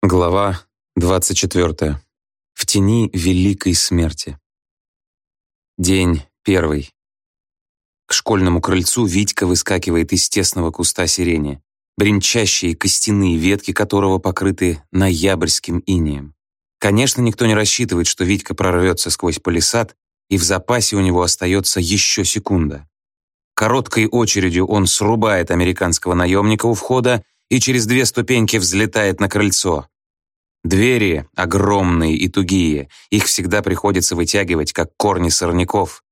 Глава 24. В тени великой смерти. День первый. К школьному крыльцу Витька выскакивает из тесного куста сирени, бренчащие костяные ветки которого покрыты ноябрьским инеем. Конечно, никто не рассчитывает, что Витька прорвется сквозь палисад, и в запасе у него остается еще секунда. Короткой очередью он срубает американского наемника у входа и через две ступеньки взлетает на крыльцо. Двери огромные и тугие, их всегда приходится вытягивать, как корни сорняков.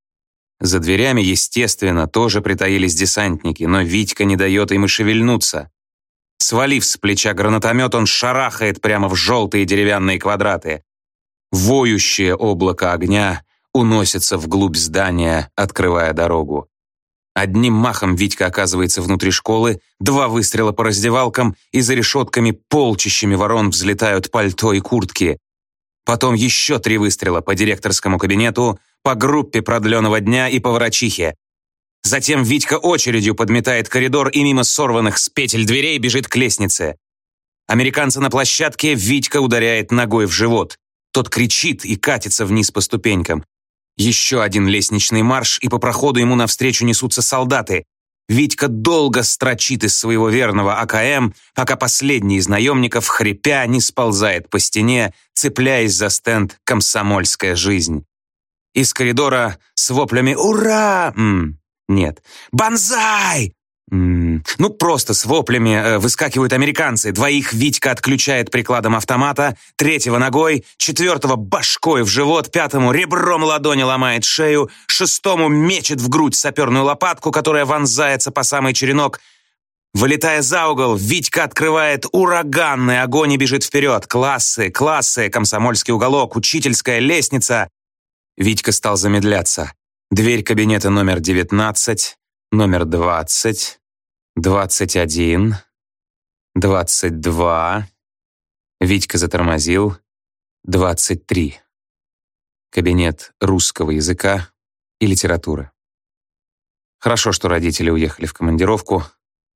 За дверями, естественно, тоже притаились десантники, но Витька не дает им и шевельнуться. Свалив с плеча гранатомет, он шарахает прямо в желтые деревянные квадраты. Воющее облако огня уносится вглубь здания, открывая дорогу. Одним махом Витька оказывается внутри школы, два выстрела по раздевалкам, и за решетками полчищами ворон взлетают пальто и куртки. Потом еще три выстрела по директорскому кабинету, по группе продленного дня и по врачихе. Затем Витька очередью подметает коридор и мимо сорванных с петель дверей бежит к лестнице. Американца на площадке Витька ударяет ногой в живот. Тот кричит и катится вниз по ступенькам. Еще один лестничный марш, и по проходу ему навстречу несутся солдаты. Витька долго строчит из своего верного АКМ, пока последний из наемников, хрипя, не сползает по стене, цепляясь за стенд «Комсомольская жизнь». Из коридора с воплями «Ура!» Нет. «Бонзай!» Ну, просто с воплями э, выскакивают американцы. Двоих Витька отключает прикладом автомата, третьего ногой, четвертого башкой в живот, пятому ребром ладони ломает шею, шестому мечет в грудь саперную лопатку, которая вонзается по самый черенок. Вылетая за угол, Витька открывает ураганный огонь и бежит вперед. Классы, классы, комсомольский уголок, учительская лестница. Витька стал замедляться. Дверь кабинета номер девятнадцать номер 20, 21, 22. Витька затормозил. 23. Кабинет русского языка и литературы. Хорошо, что родители уехали в командировку.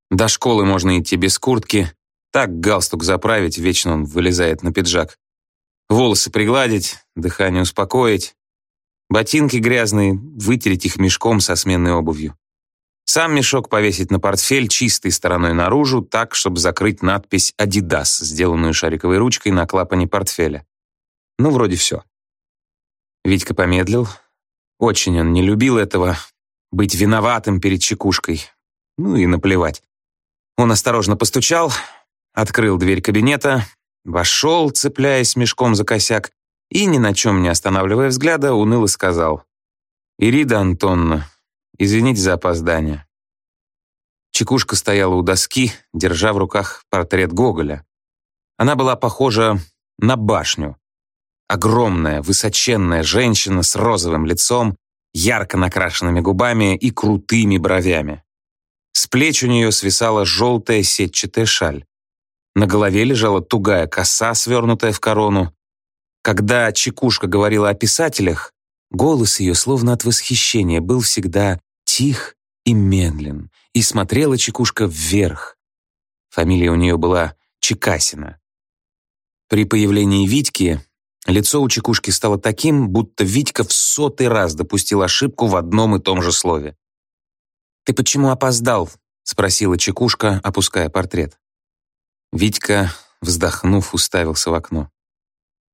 До школы можно идти без куртки. Так галстук заправить, вечно он вылезает на пиджак. Волосы пригладить, дыхание успокоить. Ботинки грязные, вытереть их мешком со сменной обувью. Сам мешок повесить на портфель чистой стороной наружу, так, чтобы закрыть надпись «Адидас», сделанную шариковой ручкой на клапане портфеля. Ну, вроде все. Витька помедлил. Очень он не любил этого, быть виноватым перед чекушкой. Ну и наплевать. Он осторожно постучал, открыл дверь кабинета, вошел, цепляясь мешком за косяк, и, ни на чем не останавливая взгляда, уныло сказал. «Ирида Антонна, Извините за опоздание». Чекушка стояла у доски, держа в руках портрет Гоголя. Она была похожа на башню. Огромная, высоченная женщина с розовым лицом, ярко накрашенными губами и крутыми бровями. С плеч у нее свисала желтая сетчатая шаль. На голове лежала тугая коса, свернутая в корону. Когда Чекушка говорила о писателях, голос ее, словно от восхищения, был всегда тих и медлен, и смотрела Чекушка вверх. Фамилия у нее была Чекасина. При появлении Витьки лицо у Чекушки стало таким, будто Витька в сотый раз допустил ошибку в одном и том же слове. «Ты почему опоздал?» — спросила Чекушка, опуская портрет. Витька, вздохнув, уставился в окно.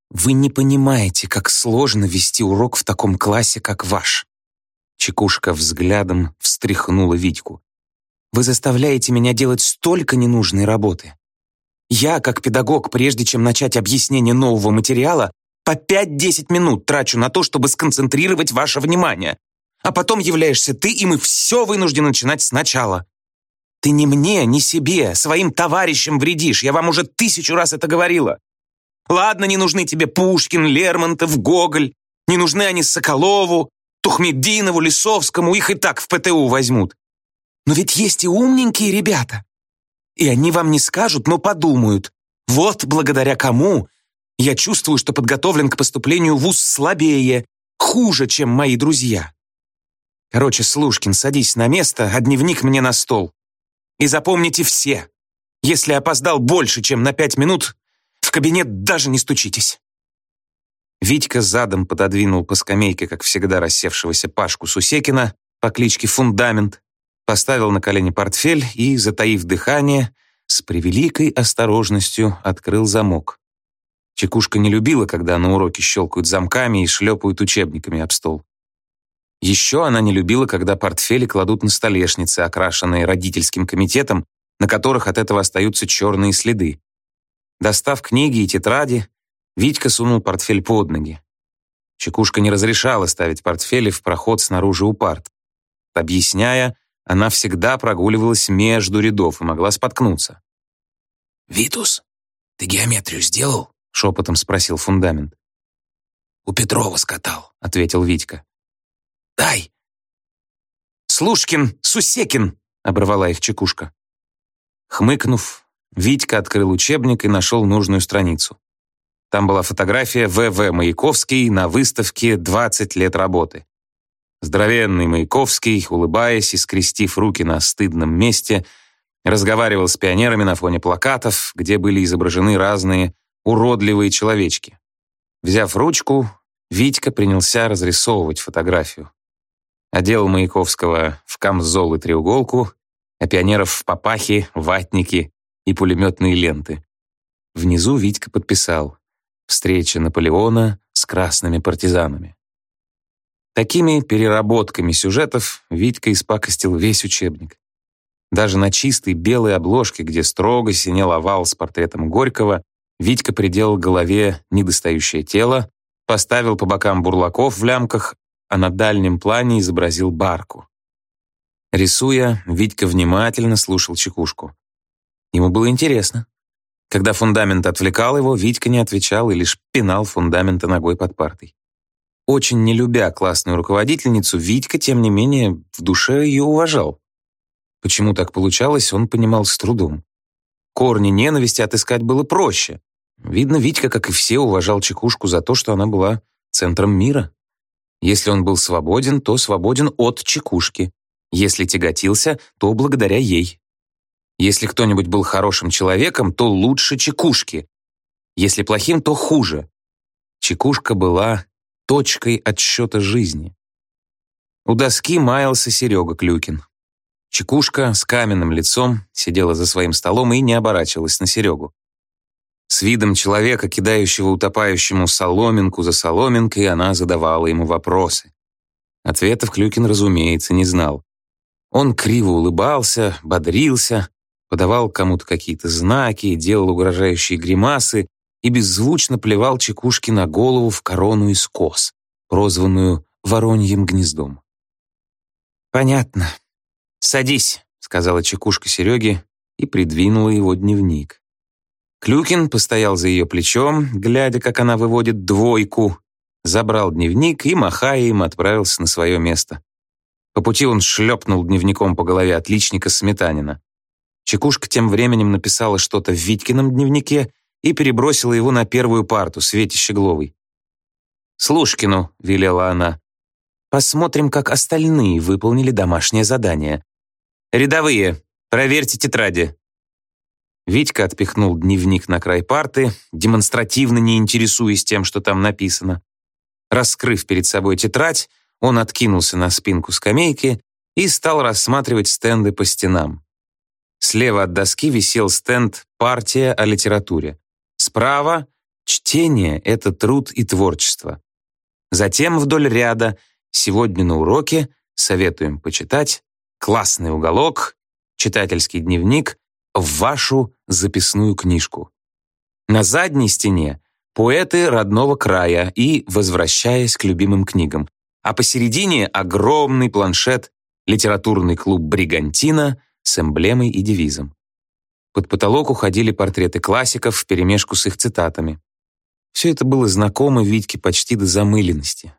«Вы не понимаете, как сложно вести урок в таком классе, как ваш. Чекушка взглядом встряхнула Витьку. «Вы заставляете меня делать столько ненужной работы. Я, как педагог, прежде чем начать объяснение нового материала, по 5-10 минут трачу на то, чтобы сконцентрировать ваше внимание. А потом являешься ты, и мы все вынуждены начинать сначала. Ты ни мне, ни себе, своим товарищам вредишь. Я вам уже тысячу раз это говорила. Ладно, не нужны тебе Пушкин, Лермонтов, Гоголь. Не нужны они Соколову, Тухмеддинову, Лисовскому, их и так в ПТУ возьмут. Но ведь есть и умненькие ребята. И они вам не скажут, но подумают. Вот благодаря кому я чувствую, что подготовлен к поступлению в ВУЗ слабее, хуже, чем мои друзья. Короче, Слушкин, садись на место, а дневник мне на стол. И запомните все, если опоздал больше, чем на пять минут, в кабинет даже не стучитесь!» Витька задом пододвинул по скамейке, как всегда, рассевшегося Пашку Сусекина по кличке Фундамент, поставил на колени портфель и, затаив дыхание, с превеликой осторожностью открыл замок. Чекушка не любила, когда на уроке щелкают замками и шлепают учебниками об стол. Еще она не любила, когда портфели кладут на столешницы, окрашенные родительским комитетом, на которых от этого остаются черные следы. Достав книги и тетради, Витька сунул портфель под ноги. Чекушка не разрешала ставить портфели в проход снаружи у парт. Объясняя, она всегда прогуливалась между рядов и могла споткнуться. «Витус, ты геометрию сделал?» — шепотом спросил фундамент. «У Петрова скатал», — ответил Витька. «Дай!» «Слушкин, Сусекин!» — оборвала их чекушка. Хмыкнув, Витька открыл учебник и нашел нужную страницу. Там была фотография В.В. Маяковский на выставке «20 лет работы». Здоровенный Маяковский, улыбаясь и скрестив руки на стыдном месте, разговаривал с пионерами на фоне плакатов, где были изображены разные уродливые человечки. Взяв ручку, Витька принялся разрисовывать фотографию. Одел Маяковского в камзол и треуголку, а пионеров в папахи, ватники и пулеметные ленты. Внизу Витька подписал «Встреча Наполеона с красными партизанами». Такими переработками сюжетов Витька испакостил весь учебник. Даже на чистой белой обложке, где строго синел овал с портретом Горького, Витька приделал голове недостающее тело, поставил по бокам бурлаков в лямках, а на дальнем плане изобразил барку. Рисуя, Витька внимательно слушал чекушку. Ему было интересно. Когда фундамент отвлекал его, Витька не отвечал и лишь пинал фундамента ногой под партой. Очень не любя классную руководительницу, Витька, тем не менее, в душе ее уважал. Почему так получалось, он понимал с трудом. Корни ненависти отыскать было проще. Видно, Витька, как и все, уважал Чекушку за то, что она была центром мира. Если он был свободен, то свободен от Чекушки. Если тяготился, то благодаря ей. Если кто-нибудь был хорошим человеком, то лучше Чекушки. Если плохим, то хуже. Чекушка была точкой отсчета жизни. У доски маялся Серега Клюкин. Чекушка с каменным лицом сидела за своим столом и не оборачивалась на Серегу. С видом человека, кидающего утопающему соломинку за соломинкой, она задавала ему вопросы. Ответов Клюкин, разумеется, не знал. Он криво улыбался, бодрился, подавал кому-то какие-то знаки, делал угрожающие гримасы, и беззвучно плевал чекушки на голову в корону из кос, прозванную вороньим гнездом. «Понятно. Садись», — сказала чекушка Сереге и придвинула его дневник. Клюкин постоял за ее плечом, глядя, как она выводит двойку, забрал дневник и, махая им, отправился на свое место. По пути он шлепнул дневником по голове отличника Сметанина. Чекушка тем временем написала что-то в Витькином дневнике и перебросила его на первую парту, Свете Щегловой. «Слушкину», — велела она, — «посмотрим, как остальные выполнили домашнее задание. Рядовые, проверьте тетради». Витька отпихнул дневник на край парты, демонстративно не интересуясь тем, что там написано. Раскрыв перед собой тетрадь, он откинулся на спинку скамейки и стал рассматривать стенды по стенам. Слева от доски висел стенд «Партия о литературе». Справа — чтение — это труд и творчество. Затем вдоль ряда «Сегодня на уроке» советуем почитать «Классный уголок», «Читательский дневник», в вашу записную книжку. На задней стене поэты родного края и «Возвращаясь к любимым книгам», а посередине огромный планшет «Литературный клуб «Бригантина» с эмблемой и девизом. Под потолок уходили портреты классиков вперемешку с их цитатами. Все это было знакомо Витьке почти до замыленности.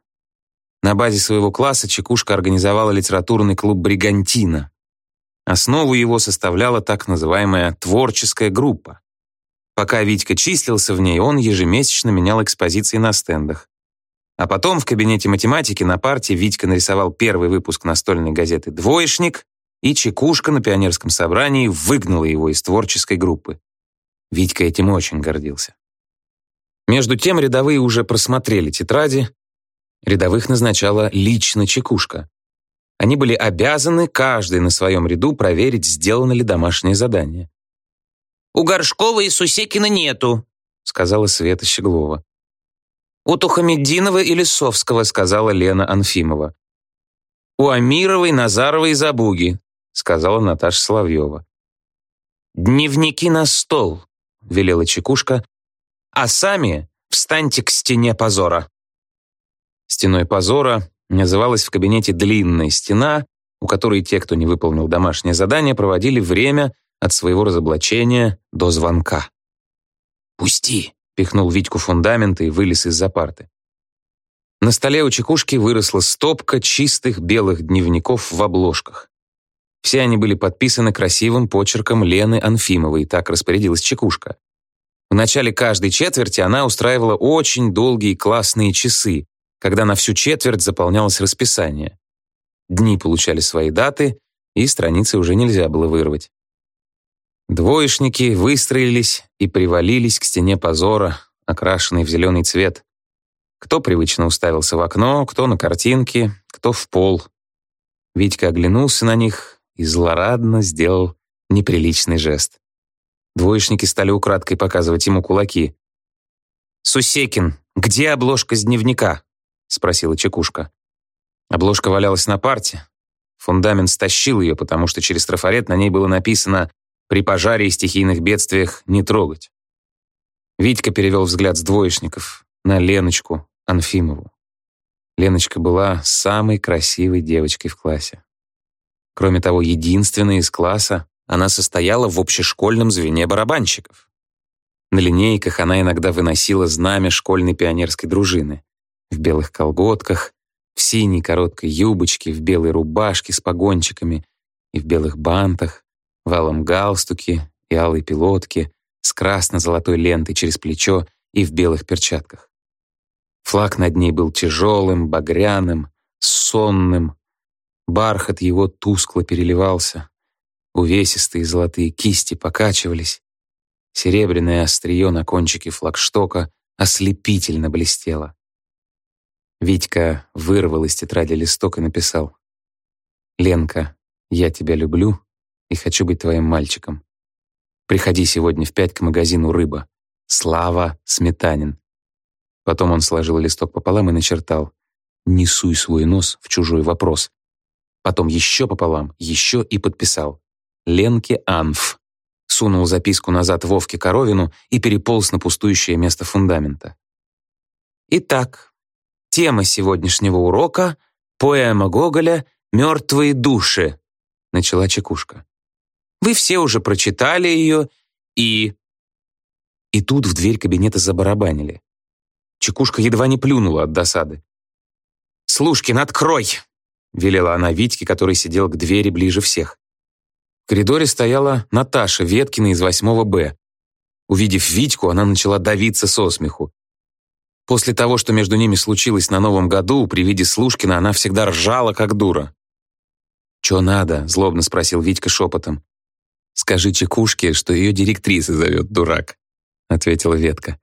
На базе своего класса Чекушка организовала литературный клуб «Бригантина». Основу его составляла так называемая «творческая группа». Пока Витька числился в ней, он ежемесячно менял экспозиции на стендах. А потом в кабинете математики на парте Витька нарисовал первый выпуск настольной газеты «Двоечник», и Чекушка на пионерском собрании выгнала его из творческой группы. Витька этим очень гордился. Между тем рядовые уже просмотрели тетради. Рядовых назначала лично чекушка. Они были обязаны, каждый на своем ряду, проверить, сделано ли домашнее задание. «У Горшкова и Сусекина нету», — сказала Света Щеглова. «У Тухамеддинова и Лисовского», — сказала Лена Анфимова. «У Амировой, Назаровой и Забуги», — сказала Наташа Соловьева. «Дневники на стол», — велела Чекушка, «а сами встаньте к стене позора». Стеной позора называлась в кабинете длинная стена, у которой те, кто не выполнил домашнее задание, проводили время от своего разоблачения до звонка. «Пусти!» — пихнул Витьку фундамент и вылез из-за парты. На столе у чекушки выросла стопка чистых белых дневников в обложках. Все они были подписаны красивым почерком Лены Анфимовой, так распорядилась чекушка. В начале каждой четверти она устраивала очень долгие классные часы, когда на всю четверть заполнялось расписание. Дни получали свои даты, и страницы уже нельзя было вырвать. Двоечники выстроились и привалились к стене позора, окрашенной в зеленый цвет. Кто привычно уставился в окно, кто на картинки, кто в пол. Витька оглянулся на них и злорадно сделал неприличный жест. Двоечники стали украдкой показывать ему кулаки. «Сусекин, где обложка с дневника?» — спросила Чекушка. Обложка валялась на парте. Фундамент стащил ее, потому что через трафарет на ней было написано «При пожаре и стихийных бедствиях не трогать». Витька перевел взгляд с двоечников на Леночку Анфимову. Леночка была самой красивой девочкой в классе. Кроме того, единственной из класса, она состояла в общешкольном звене барабанщиков. На линейках она иногда выносила знамя школьной пионерской дружины в белых колготках, в синей короткой юбочке, в белой рубашке с погончиками и в белых бантах, в алом галстуке и алой пилотке, с красно-золотой лентой через плечо и в белых перчатках. Флаг над ней был тяжелым, багряным, сонным. Бархат его тускло переливался. Увесистые золотые кисти покачивались. Серебряное острие на кончике флагштока ослепительно блестело. Витька вырвал из тетради листок и написал. «Ленка, я тебя люблю и хочу быть твоим мальчиком. Приходи сегодня в пять к магазину «Рыба». Слава Сметанин». Потом он сложил листок пополам и начертал. «Не суй свой нос в чужой вопрос». Потом еще пополам, еще и подписал. «Ленке Анф». Сунул записку назад Вовке Коровину и переполз на пустующее место фундамента. Итак, Тема сегодняшнего урока — поэма Гоголя «Мертвые души», — начала Чекушка. «Вы все уже прочитали ее и...» И тут в дверь кабинета забарабанили. Чекушка едва не плюнула от досады. «Слушкин, открой!» — велела она Витьке, который сидел к двери ближе всех. В коридоре стояла Наташа Веткина из 8 Б. Увидев Витьку, она начала давиться со смеху. После того, что между ними случилось на Новом году, при виде Слушкина она всегда ржала, как дура. «Чё надо?» — злобно спросил Витька шепотом. «Скажи Чекушке, что ее директриса зовет дурак», — ответила Ветка.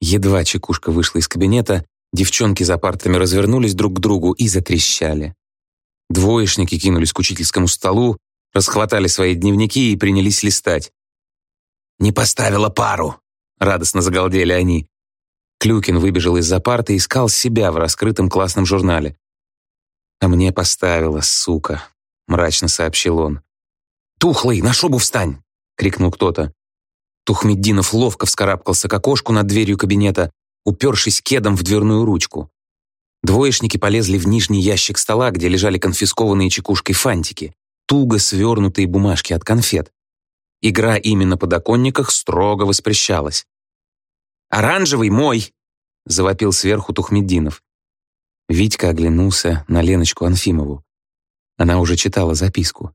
Едва Чекушка вышла из кабинета, девчонки за партами развернулись друг к другу и затрещали. Двоечники кинулись к учительскому столу, расхватали свои дневники и принялись листать. «Не поставила пару!» — радостно загалдели они. Клюкин выбежал из-за парты и искал себя в раскрытом классном журнале. «А мне поставила, сука», — мрачно сообщил он. «Тухлый, на шубу встань!» — крикнул кто-то. Тухмеддинов ловко вскарабкался к окошку над дверью кабинета, упершись кедом в дверную ручку. Двоечники полезли в нижний ящик стола, где лежали конфискованные чекушкой фантики, туго свернутые бумажки от конфет. Игра ими на подоконниках строго воспрещалась. Оранжевый мой!» — завопил сверху Тухмеддинов. Витька оглянулся на Леночку Анфимову. Она уже читала записку.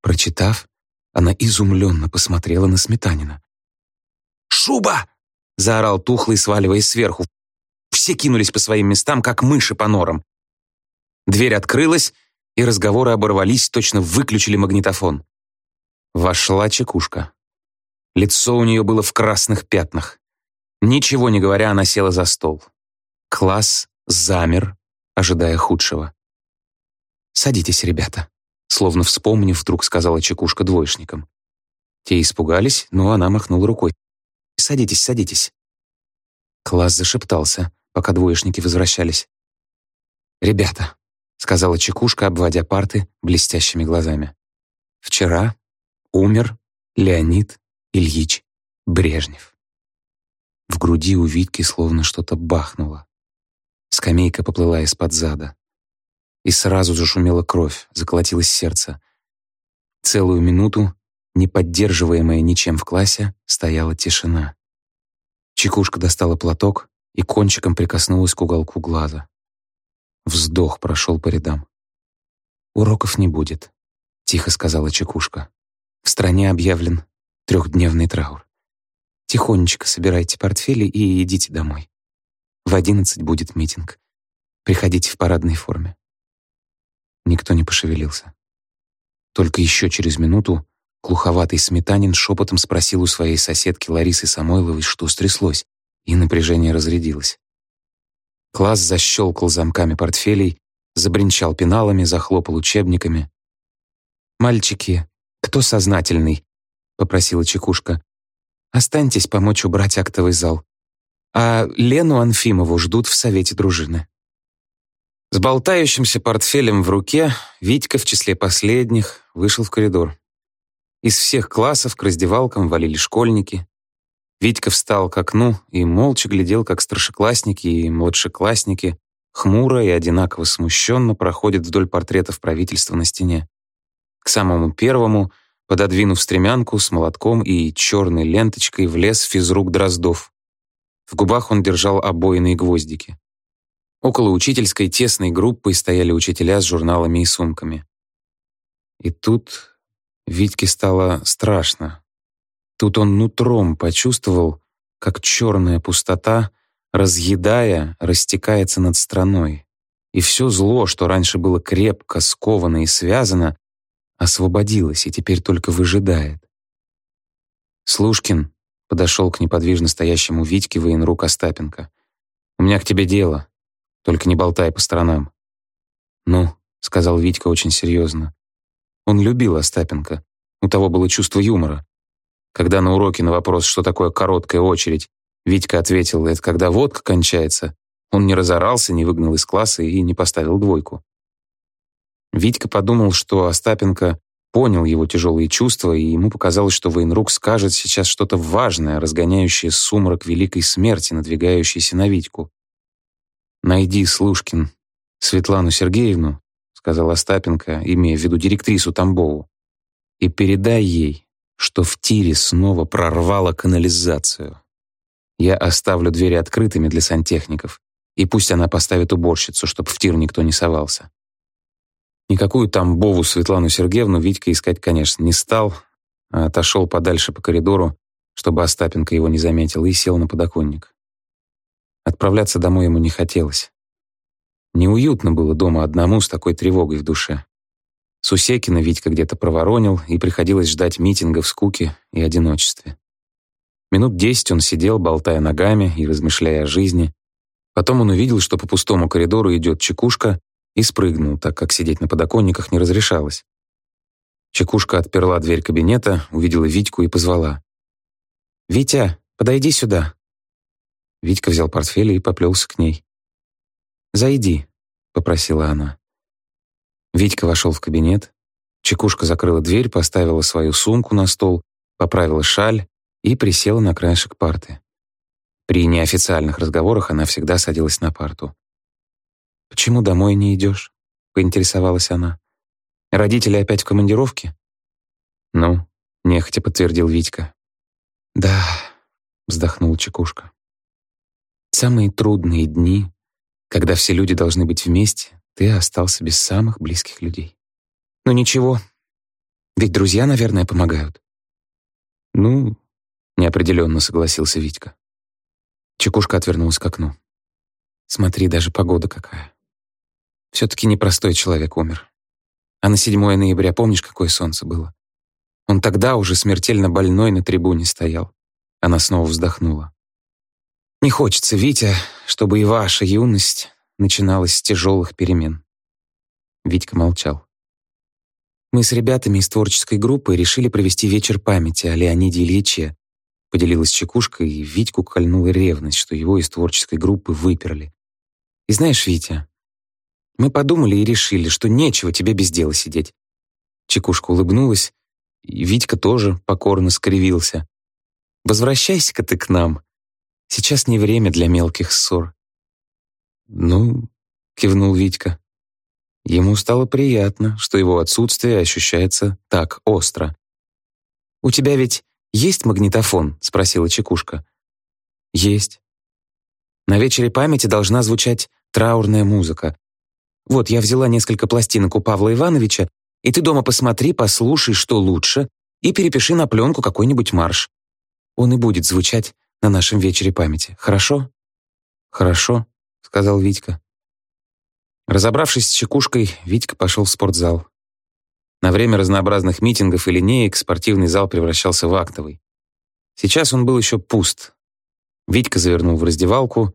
Прочитав, она изумленно посмотрела на Сметанина. «Шуба!» — заорал Тухлый, сваливаясь сверху. Все кинулись по своим местам, как мыши по норам. Дверь открылась, и разговоры оборвались, точно выключили магнитофон. Вошла чекушка. Лицо у нее было в красных пятнах. Ничего не говоря, она села за стол. Класс замер, ожидая худшего. «Садитесь, ребята», — словно вспомнив, вдруг сказала чекушка двоечникам. Те испугались, но она махнула рукой. «Садитесь, садитесь». Класс зашептался, пока двоечники возвращались. «Ребята», — сказала чекушка, обводя парты блестящими глазами. «Вчера умер Леонид Ильич Брежнев». В груди у Витки словно что-то бахнуло. Скамейка поплыла из-под зада. И сразу зашумела кровь, заколотилось сердце. Целую минуту, не поддерживаемая ничем в классе, стояла тишина. Чекушка достала платок и кончиком прикоснулась к уголку глаза. Вздох прошел по рядам. «Уроков не будет», — тихо сказала Чекушка. «В стране объявлен трехдневный траур. Тихонечко собирайте портфели и идите домой. В одиннадцать будет митинг. Приходите в парадной форме». Никто не пошевелился. Только еще через минуту глуховатый сметанин шепотом спросил у своей соседки Ларисы Самойловой, что стряслось, и напряжение разрядилось. Класс защелкал замками портфелей, забринчал пеналами, захлопал учебниками. «Мальчики, кто сознательный?» — попросила Чекушка. «Останьтесь помочь убрать актовый зал. А Лену Анфимову ждут в совете дружины». С болтающимся портфелем в руке Витька в числе последних вышел в коридор. Из всех классов к раздевалкам валили школьники. Витька встал к окну и молча глядел, как старшеклассники и младшеклассники хмуро и одинаково смущенно проходят вдоль портретов правительства на стене. К самому первому, пододвинув стремянку с молотком и черной ленточкой, влез физрук Дроздов. В губах он держал обойные гвоздики. Около учительской тесной группы стояли учителя с журналами и сумками. И тут Витьке стало страшно. Тут он нутром почувствовал, как черная пустота, разъедая, растекается над страной. И все зло, что раньше было крепко сковано и связано, освободилось и теперь только выжидает. Слушкин подошел к неподвижно стоящему Витьке военрук Остапенко. «У меня к тебе дело. Только не болтай по сторонам». «Ну», — сказал Витька очень серьезно. Он любил Остапенко. У того было чувство юмора. Когда на уроке на вопрос, что такое короткая очередь, Витька ответил, это когда водка кончается, он не разорался, не выгнал из класса и не поставил двойку. Витька подумал, что Остапенко понял его тяжелые чувства, и ему показалось, что военрук скажет сейчас что-то важное, разгоняющее сумрак великой смерти, надвигающейся на Витьку. «Найди, Слушкин, Светлану Сергеевну», — сказал Остапенко, имея в виду директрису Тамбову, «и передай ей, что в тире снова прорвало канализацию. Я оставлю двери открытыми для сантехников, и пусть она поставит уборщицу, чтобы в тир никто не совался. Никакую Тамбову Светлану Сергеевну Витька искать, конечно, не стал, а отошел подальше по коридору, чтобы Остапенко его не заметил, и сел на подоконник. Отправляться домой ему не хотелось. Неуютно было дома одному с такой тревогой в душе. Сусекина Витька где-то проворонил, и приходилось ждать митинга в скуке и одиночестве. Минут десять он сидел, болтая ногами и размышляя о жизни. Потом он увидел, что по пустому коридору идет чекушка, и спрыгнул, так как сидеть на подоконниках не разрешалось. Чекушка отперла дверь кабинета, увидела Витьку и позвала. «Витя, подойди сюда». Витька взял портфель и поплелся к ней. «Зайди», — попросила она. Витька вошел в кабинет. Чекушка закрыла дверь, поставила свою сумку на стол, поправила шаль и присела на краешек парты. При неофициальных разговорах она всегда садилась на парту. «Почему домой не идешь?» — поинтересовалась она. «Родители опять в командировке?» «Ну», — нехотя подтвердил Витька. «Да», — вздохнула Чекушка. «Самые трудные дни, когда все люди должны быть вместе, ты остался без самых близких людей. Ну, ничего, ведь друзья, наверное, помогают. Ну, неопределенно согласился Витька. Чекушка отвернулась к окну. Смотри, даже погода какая. Все-таки непростой человек умер. А на 7 ноября помнишь, какое солнце было? Он тогда уже смертельно больной на трибуне стоял. Она снова вздохнула. Не хочется, Витя, чтобы и ваша юность начиналась с тяжелых перемен. Витька молчал. Мы с ребятами из творческой группы решили провести вечер памяти о Леониде Ильиче. Поделилась Чекушка, и Витьку кольнула ревность, что его из творческой группы выперли. И знаешь, Витя, мы подумали и решили, что нечего тебе без дела сидеть. Чекушка улыбнулась, и Витька тоже покорно скривился. Возвращайся-ка ты к нам. Сейчас не время для мелких ссор. Ну, кивнул Витька. Ему стало приятно, что его отсутствие ощущается так остро. «У тебя ведь есть магнитофон?» — спросила Чекушка. «Есть. На вечере памяти должна звучать траурная музыка. Вот, я взяла несколько пластинок у Павла Ивановича, и ты дома посмотри, послушай, что лучше, и перепиши на пленку какой-нибудь марш. Он и будет звучать на нашем вечере памяти. Хорошо?» «Хорошо», — сказал Витька. Разобравшись с чекушкой, Витька пошел в спортзал. На время разнообразных митингов и линеек спортивный зал превращался в актовый. Сейчас он был еще пуст. Витька завернул в раздевалку.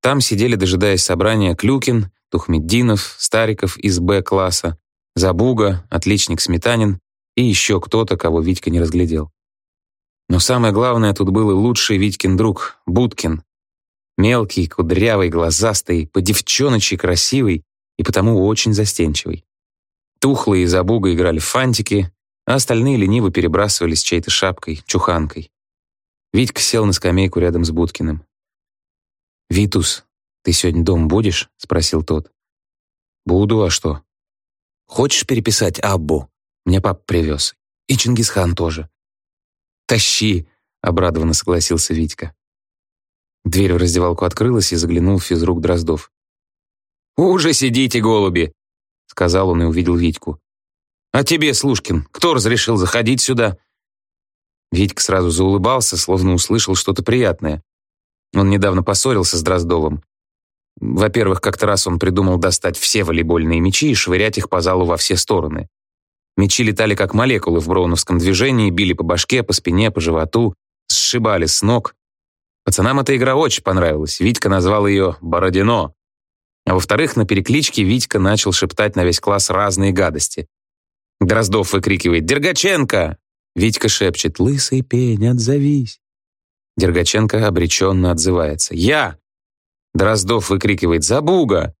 Там сидели, дожидаясь собрания, Клюкин, Тухмеддинов, Стариков из Б-класса, Забуга, отличник Сметанин и еще кто-то, кого Витька не разглядел. Но самое главное, тут был и лучший Витькин друг, Будкин, Мелкий, кудрявый, глазастый, по-девчоночи красивый и потому очень застенчивый. Тухлые и забуга играли фантики, а остальные лениво перебрасывались чьей-то шапкой, чуханкой. Витька сел на скамейку рядом с Будкиным. «Витус, ты сегодня дом будешь?» — спросил тот. «Буду, а что?» «Хочешь переписать Аббу?» Мне пап привез. И Чингисхан тоже. «Тащи!» — обрадованно согласился Витька. Дверь в раздевалку открылась и заглянул физрук Дроздов. «Уже сидите, голуби!» — сказал он и увидел Витьку. «А тебе, Слушкин, кто разрешил заходить сюда?» Витька сразу заулыбался, словно услышал что-то приятное. Он недавно поссорился с Дроздовым. Во-первых, как-то раз он придумал достать все волейбольные мячи и швырять их по залу во все стороны. Мячи летали как молекулы в броуновском движении, били по башке, по спине, по животу, сшибали с ног. Пацанам эта игра очень понравилась. Витька назвал ее «Бородино». А во-вторых, на перекличке Витька начал шептать на весь класс разные гадости. Дроздов выкрикивает «Дергаченко!» Витька шепчет «Лысый пень, отзовись!» Дергаченко обреченно отзывается «Я!» Дроздов выкрикивает «Забуга!»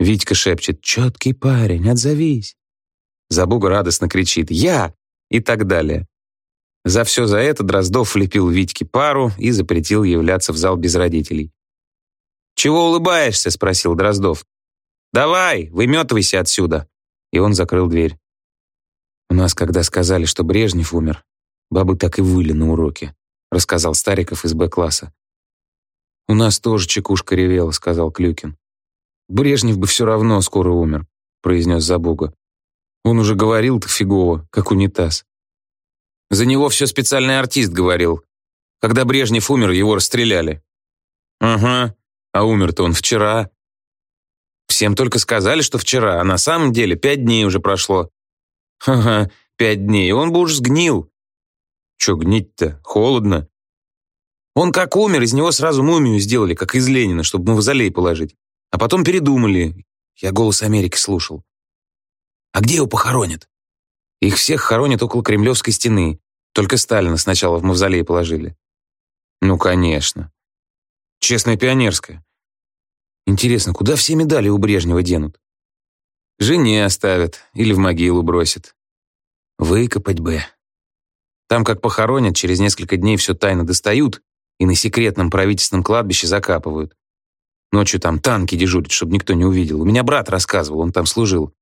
Витька шепчет «Четкий парень, отзовись!» Забуга радостно кричит «Я!» и так далее. За все за это Дроздов влепил Витьке пару и запретил являться в зал без родителей. «Чего улыбаешься?» — спросил Дроздов. «Давай, выметывайся отсюда!» И он закрыл дверь. «У нас, когда сказали, что Брежнев умер, бабы так и выли на уроке», — рассказал Стариков из Б-класса. «У нас тоже чекушка ревела», — сказал Клюкин. «Брежнев бы все равно скоро умер», — произнес Забуга. «Он уже говорил-то фигово, как унитаз». За него все специальный артист говорил. Когда Брежнев умер, его расстреляли. Ага, а умер-то он вчера. Всем только сказали, что вчера, а на самом деле пять дней уже прошло. Ага, пять дней, он бы уж сгнил. Че гнить-то? Холодно. Он как умер, из него сразу мумию сделали, как из Ленина, чтобы в мавзолей положить. А потом передумали. Я «Голос Америки» слушал. А где его похоронят? Их всех хоронят около Кремлевской стены. Только Сталина сначала в мавзолей положили. Ну, конечно. Честная пионерская. Интересно, куда все медали у Брежнева денут? Жене оставят или в могилу бросят. Выкопать бы. Там, как похоронят, через несколько дней все тайно достают и на секретном правительственном кладбище закапывают. Ночью там танки дежурят, чтобы никто не увидел. У меня брат рассказывал, он там служил.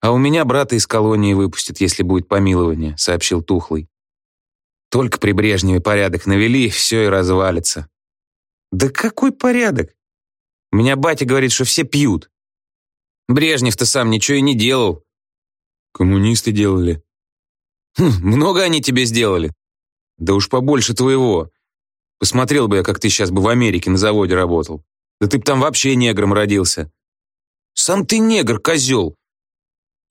«А у меня брата из колонии выпустят, если будет помилование», — сообщил Тухлый. «Только при Брежневе порядок навели, все и развалится». «Да какой порядок? У меня батя говорит, что все пьют. Брежнев-то сам ничего и не делал». «Коммунисты делали». Хм, «Много они тебе сделали?» «Да уж побольше твоего. Посмотрел бы я, как ты сейчас бы в Америке на заводе работал. Да ты б там вообще негром родился». «Сам ты негр, козел.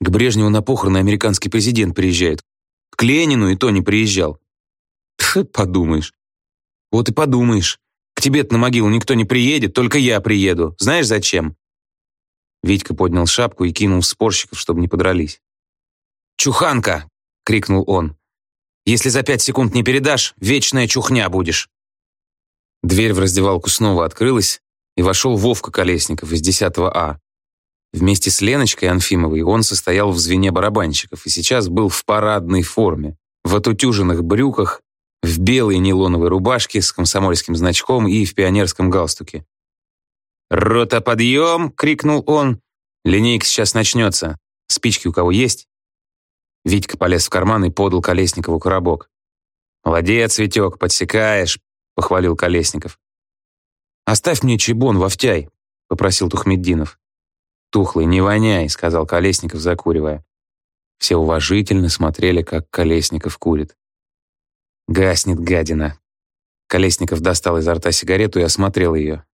К Брежневу на похороны американский президент приезжает. К Ленину и то не приезжал. Тьфу, подумаешь. Вот и подумаешь. К тебе на могилу никто не приедет, только я приеду. Знаешь, зачем?» Витька поднял шапку и кинул в спорщиков, чтобы не подрались. «Чуханка!» — крикнул он. «Если за пять секунд не передашь, вечная чухня будешь!» Дверь в раздевалку снова открылась, и вошел Вовка Колесников из 10 А. Вместе с Леночкой Анфимовой он состоял в звене барабанщиков и сейчас был в парадной форме, в отутюженных брюках, в белой нейлоновой рубашке с комсомольским значком и в пионерском галстуке. «Рота, подъем!» — крикнул он. «Линейка сейчас начнется. Спички у кого есть?» Витька полез в карман и подал Колесникову коробок. «Молодец, Витек, подсекаешь», — похвалил Колесников. «Оставь мне чебон, Вовтяй», — попросил Тухмеддинов. «Тухлый, не воняй», — сказал Колесников, закуривая. Все уважительно смотрели, как Колесников курит. Гаснет гадина. Колесников достал изо рта сигарету и осмотрел ее.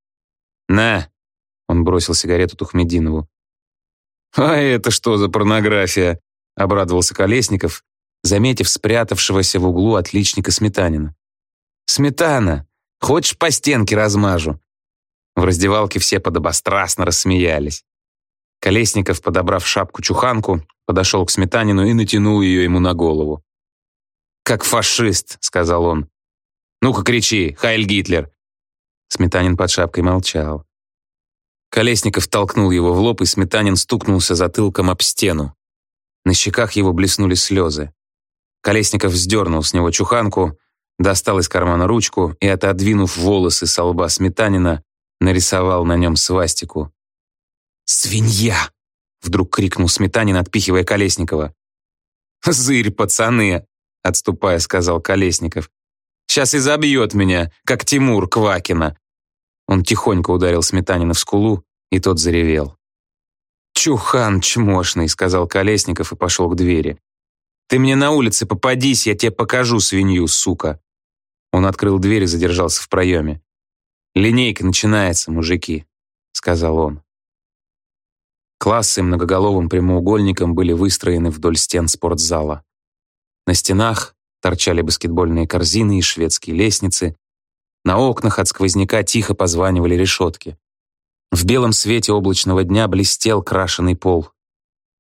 «На!» — он бросил сигарету Тухмединову. «А это что за порнография?» — обрадовался Колесников, заметив спрятавшегося в углу отличника Сметанина. «Сметана! Хочешь, по стенке размажу?» В раздевалке все подобострастно рассмеялись. Колесников, подобрав шапку-чуханку, подошел к Сметанину и натянул ее ему на голову. «Как фашист», — сказал он. «Ну-ка кричи, Хайль Гитлер!» Сметанин под шапкой молчал. Колесников толкнул его в лоб, и Сметанин стукнулся затылком об стену. На щеках его блеснули слезы. Колесников вздернул с него чуханку, достал из кармана ручку и, отодвинув волосы со лба Сметанина, нарисовал на нем свастику. «Свинья!» — вдруг крикнул Сметанин, отпихивая Колесникова. «Зырь, пацаны!» — отступая, сказал Колесников. «Сейчас и забьет меня, как Тимур Квакина!» Он тихонько ударил Сметанина в скулу, и тот заревел. «Чухан чмошный», — сказал Колесников и пошел к двери. «Ты мне на улице попадись, я тебе покажу свинью, сука!» Он открыл дверь и задержался в проеме. «Линейка начинается, мужики», — сказал он. Классы многоголовым прямоугольником были выстроены вдоль стен спортзала. На стенах торчали баскетбольные корзины и шведские лестницы. На окнах от сквозняка тихо позванивали решетки. В белом свете облачного дня блестел крашеный пол.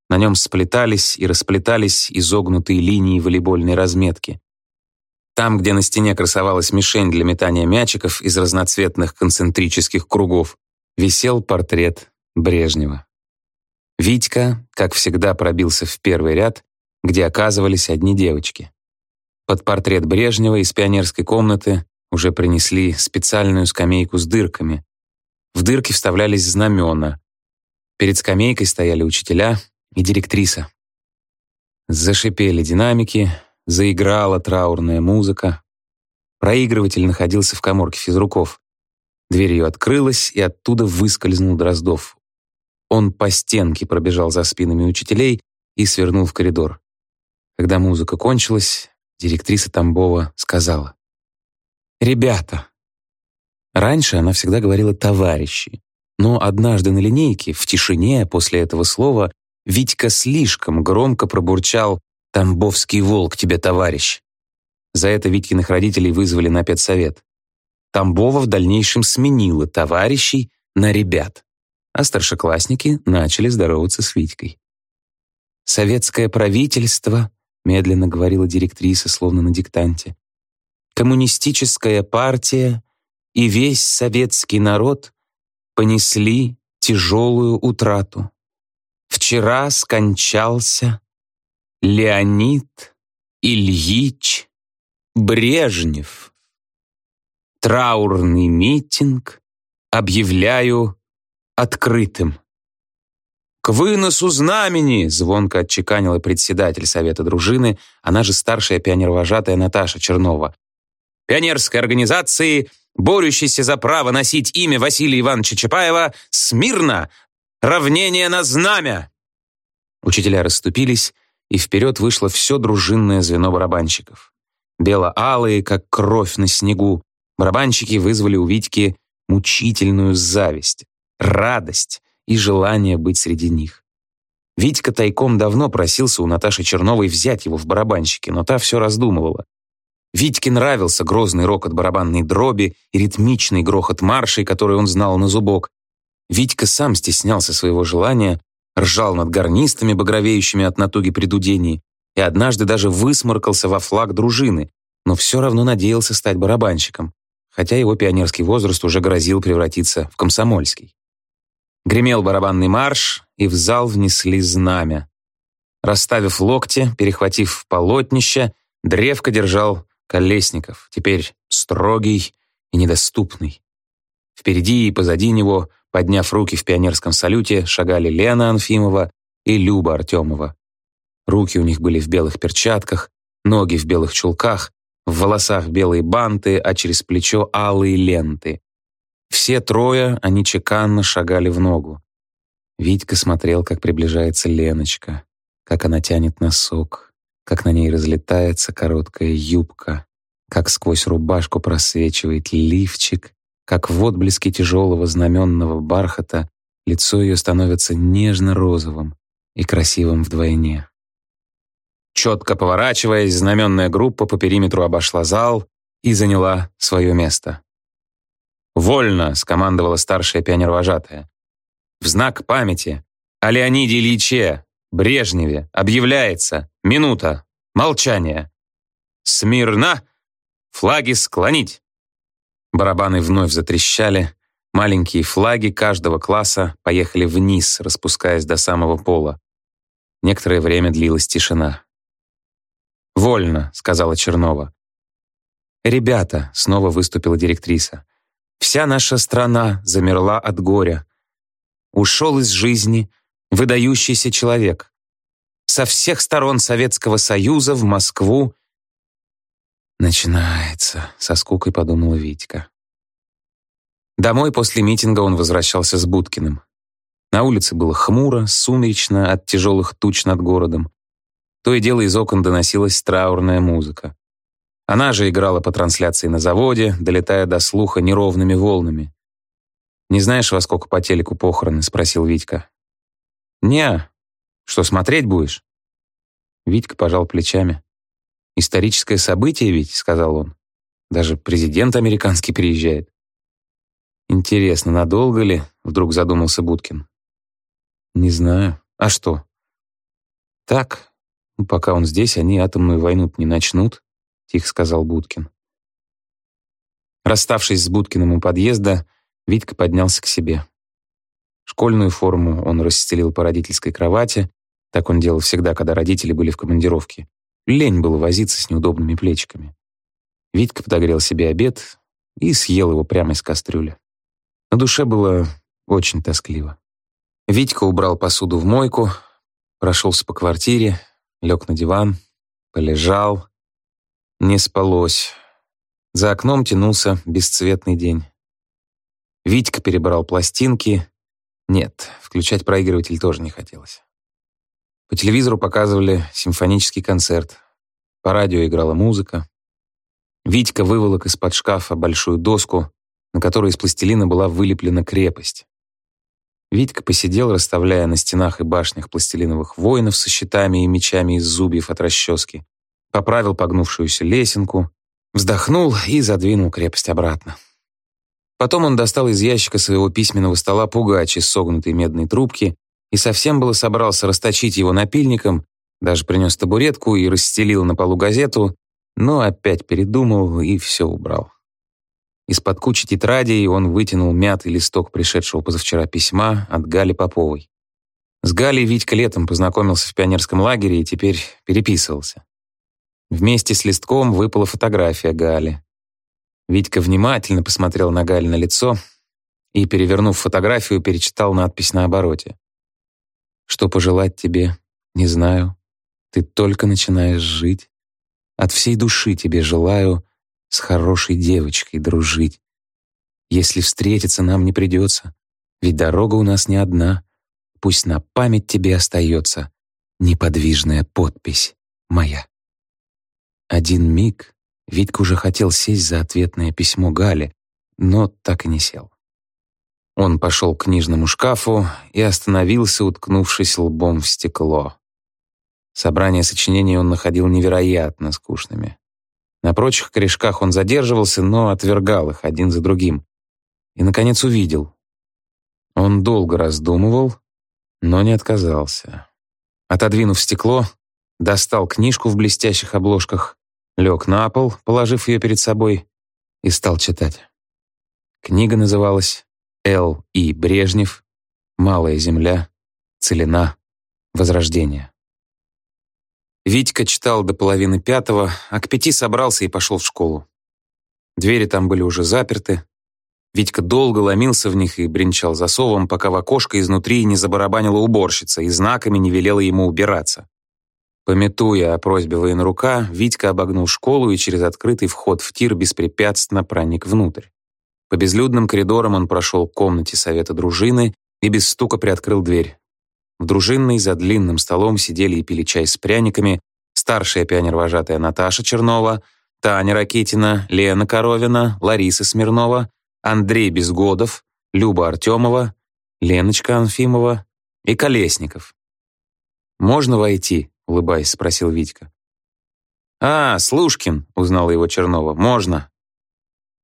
На нем сплетались и расплетались изогнутые линии волейбольной разметки. Там, где на стене красовалась мишень для метания мячиков из разноцветных концентрических кругов, висел портрет Брежнева. Витька, как всегда, пробился в первый ряд, где оказывались одни девочки. Под портрет Брежнева из пионерской комнаты уже принесли специальную скамейку с дырками. В дырки вставлялись знамена. Перед скамейкой стояли учителя и директриса. Зашипели динамики, заиграла траурная музыка. Проигрыватель находился в коморке физруков. Дверь ее открылась, и оттуда выскользнул Дроздов. Он по стенке пробежал за спинами учителей и свернул в коридор. Когда музыка кончилась, директриса Тамбова сказала. «Ребята!» Раньше она всегда говорила «товарищи», но однажды на линейке, в тишине после этого слова, Витька слишком громко пробурчал «Тамбовский волк тебе, товарищ!». За это Витькиных родителей вызвали на педсовет. Тамбова в дальнейшем сменила товарищей на ребят а старшеклассники начали здороваться с Витькой. «Советское правительство», — медленно говорила директриса, словно на диктанте, «коммунистическая партия и весь советский народ понесли тяжелую утрату. Вчера скончался Леонид Ильич Брежнев. Траурный митинг объявляю открытым. «К выносу знамени!» — звонко отчеканила председатель Совета дружины, она же старшая пионервожатая Наташа Чернова. «Пионерской организации, борющейся за право носить имя Василия Ивановича Чапаева, смирно! Равнение на знамя!» Учителя расступились, и вперед вышло все дружинное звено барабанщиков. Бело-алые, как кровь на снегу, барабанщики вызвали у Витьки мучительную зависть радость и желание быть среди них. Витька тайком давно просился у Наташи Черновой взять его в барабанщики, но та все раздумывала. Витьке нравился грозный рокот барабанной дроби и ритмичный грохот маршей, который он знал на зубок. Витька сам стеснялся своего желания, ржал над гарнистами, багровеющими от натуги предудений, и однажды даже высморкался во флаг дружины, но все равно надеялся стать барабанщиком, хотя его пионерский возраст уже грозил превратиться в комсомольский. Гремел барабанный марш, и в зал внесли знамя. Расставив локти, перехватив полотнище, древко держал Колесников, теперь строгий и недоступный. Впереди и позади него, подняв руки в пионерском салюте, шагали Лена Анфимова и Люба Артемова. Руки у них были в белых перчатках, ноги в белых чулках, в волосах белые банты, а через плечо алые ленты. Все трое они чеканно шагали в ногу. Витька смотрел, как приближается Леночка, как она тянет носок, как на ней разлетается короткая юбка, как сквозь рубашку просвечивает лифчик, как в отблеске тяжелого знаменного бархата лицо ее становится нежно-розовым и красивым вдвойне. Четко поворачиваясь, знаменная группа по периметру обошла зал и заняла свое место. «Вольно!» — скомандовала старшая пионервожатая. «В знак памяти о Леониде Ильиче, Брежневе объявляется минута молчания. Смирно! Флаги склонить!» Барабаны вновь затрещали. Маленькие флаги каждого класса поехали вниз, распускаясь до самого пола. Некоторое время длилась тишина. «Вольно», — сказала Чернова. «Ребята», — снова выступила директриса, «вся наша страна замерла от горя. Ушел из жизни выдающийся человек. Со всех сторон Советского Союза в Москву «Начинается», — со скукой подумала Витька. Домой после митинга он возвращался с Будкиным. На улице было хмуро, сумеречно от тяжелых туч над городом. То и дело из окон доносилась траурная музыка. Она же играла по трансляции на заводе, долетая до слуха неровными волнами. «Не знаешь, во сколько по телеку похороны?» — спросил Витька. «Не, что, смотреть будешь?» Витька пожал плечами. «Историческое событие ведь», — сказал он. «Даже президент американский приезжает». «Интересно, надолго ли?» — вдруг задумался Будкин. «Не знаю. А что?» «Так, пока он здесь, они атомную войну не начнут», — тихо сказал Будкин. Расставшись с Будкиным у подъезда, Витька поднялся к себе. Школьную форму он расстелил по родительской кровати, так он делал всегда, когда родители были в командировке. Лень было возиться с неудобными плечиками. Витька подогрел себе обед и съел его прямо из кастрюли. На душе было очень тоскливо. Витька убрал посуду в мойку, прошелся по квартире, лег на диван, полежал. Не спалось. За окном тянулся бесцветный день. Витька перебрал пластинки, нет, включать проигрыватель тоже не хотелось. По телевизору показывали симфонический концерт. По радио играла музыка. Витька выволок из-под шкафа большую доску, на которой из пластилина была вылеплена крепость. Витька посидел, расставляя на стенах и башнях пластилиновых воинов со щитами и мечами из зубьев от расчески, поправил погнувшуюся лесенку, вздохнул и задвинул крепость обратно. Потом он достал из ящика своего письменного стола пугач из согнутой медной трубки и совсем было собрался расточить его напильником, даже принес табуретку и расстелил на полу газету, но опять передумал и все убрал. Из-под кучи тетрадей он вытянул мятый листок пришедшего позавчера письма от Гали Поповой. С Галей Витька летом познакомился в пионерском лагере и теперь переписывался. Вместе с листком выпала фотография Гали. Витька внимательно посмотрел на Галь на лицо и, перевернув фотографию, перечитал надпись на обороте. «Что пожелать тебе, не знаю. Ты только начинаешь жить. От всей души тебе желаю с хорошей девочкой дружить. Если встретиться нам не придется, ведь дорога у нас не одна, пусть на память тебе остается неподвижная подпись моя». Один миг Витька уже хотел сесть за ответное письмо Гали, но так и не сел. Он пошел к книжному шкафу и остановился, уткнувшись лбом в стекло. Собрание сочинений он находил невероятно скучными. На прочих корешках он задерживался, но отвергал их один за другим. И, наконец, увидел. Он долго раздумывал, но не отказался. Отодвинув стекло, достал книжку в блестящих обложках, лег на пол, положив ее перед собой, и стал читать. Книга называлась «Л. И. Брежнев. Малая земля. Целина. Возрождение». Витька читал до половины пятого, а к пяти собрался и пошел в школу. Двери там были уже заперты. Витька долго ломился в них и бренчал засовом, пока в окошко изнутри не забарабанила уборщица и знаками не велела ему убираться. Пометуя о просьбе военрука, Витька обогнул школу и через открытый вход в тир беспрепятственно проник внутрь. По безлюдным коридорам он прошел к комнате совета дружины и без стука приоткрыл дверь. В дружинной за длинным столом сидели и пили чай с пряниками старшая пионер-вожатая Наташа Чернова, Таня Ракитина, Лена Коровина, Лариса Смирнова, Андрей Безгодов, Люба Артемова, Леночка Анфимова и Колесников. «Можно войти?» — улыбаясь, спросил Витька. «А, Слушкин!» — узнала его Чернова. «Можно!»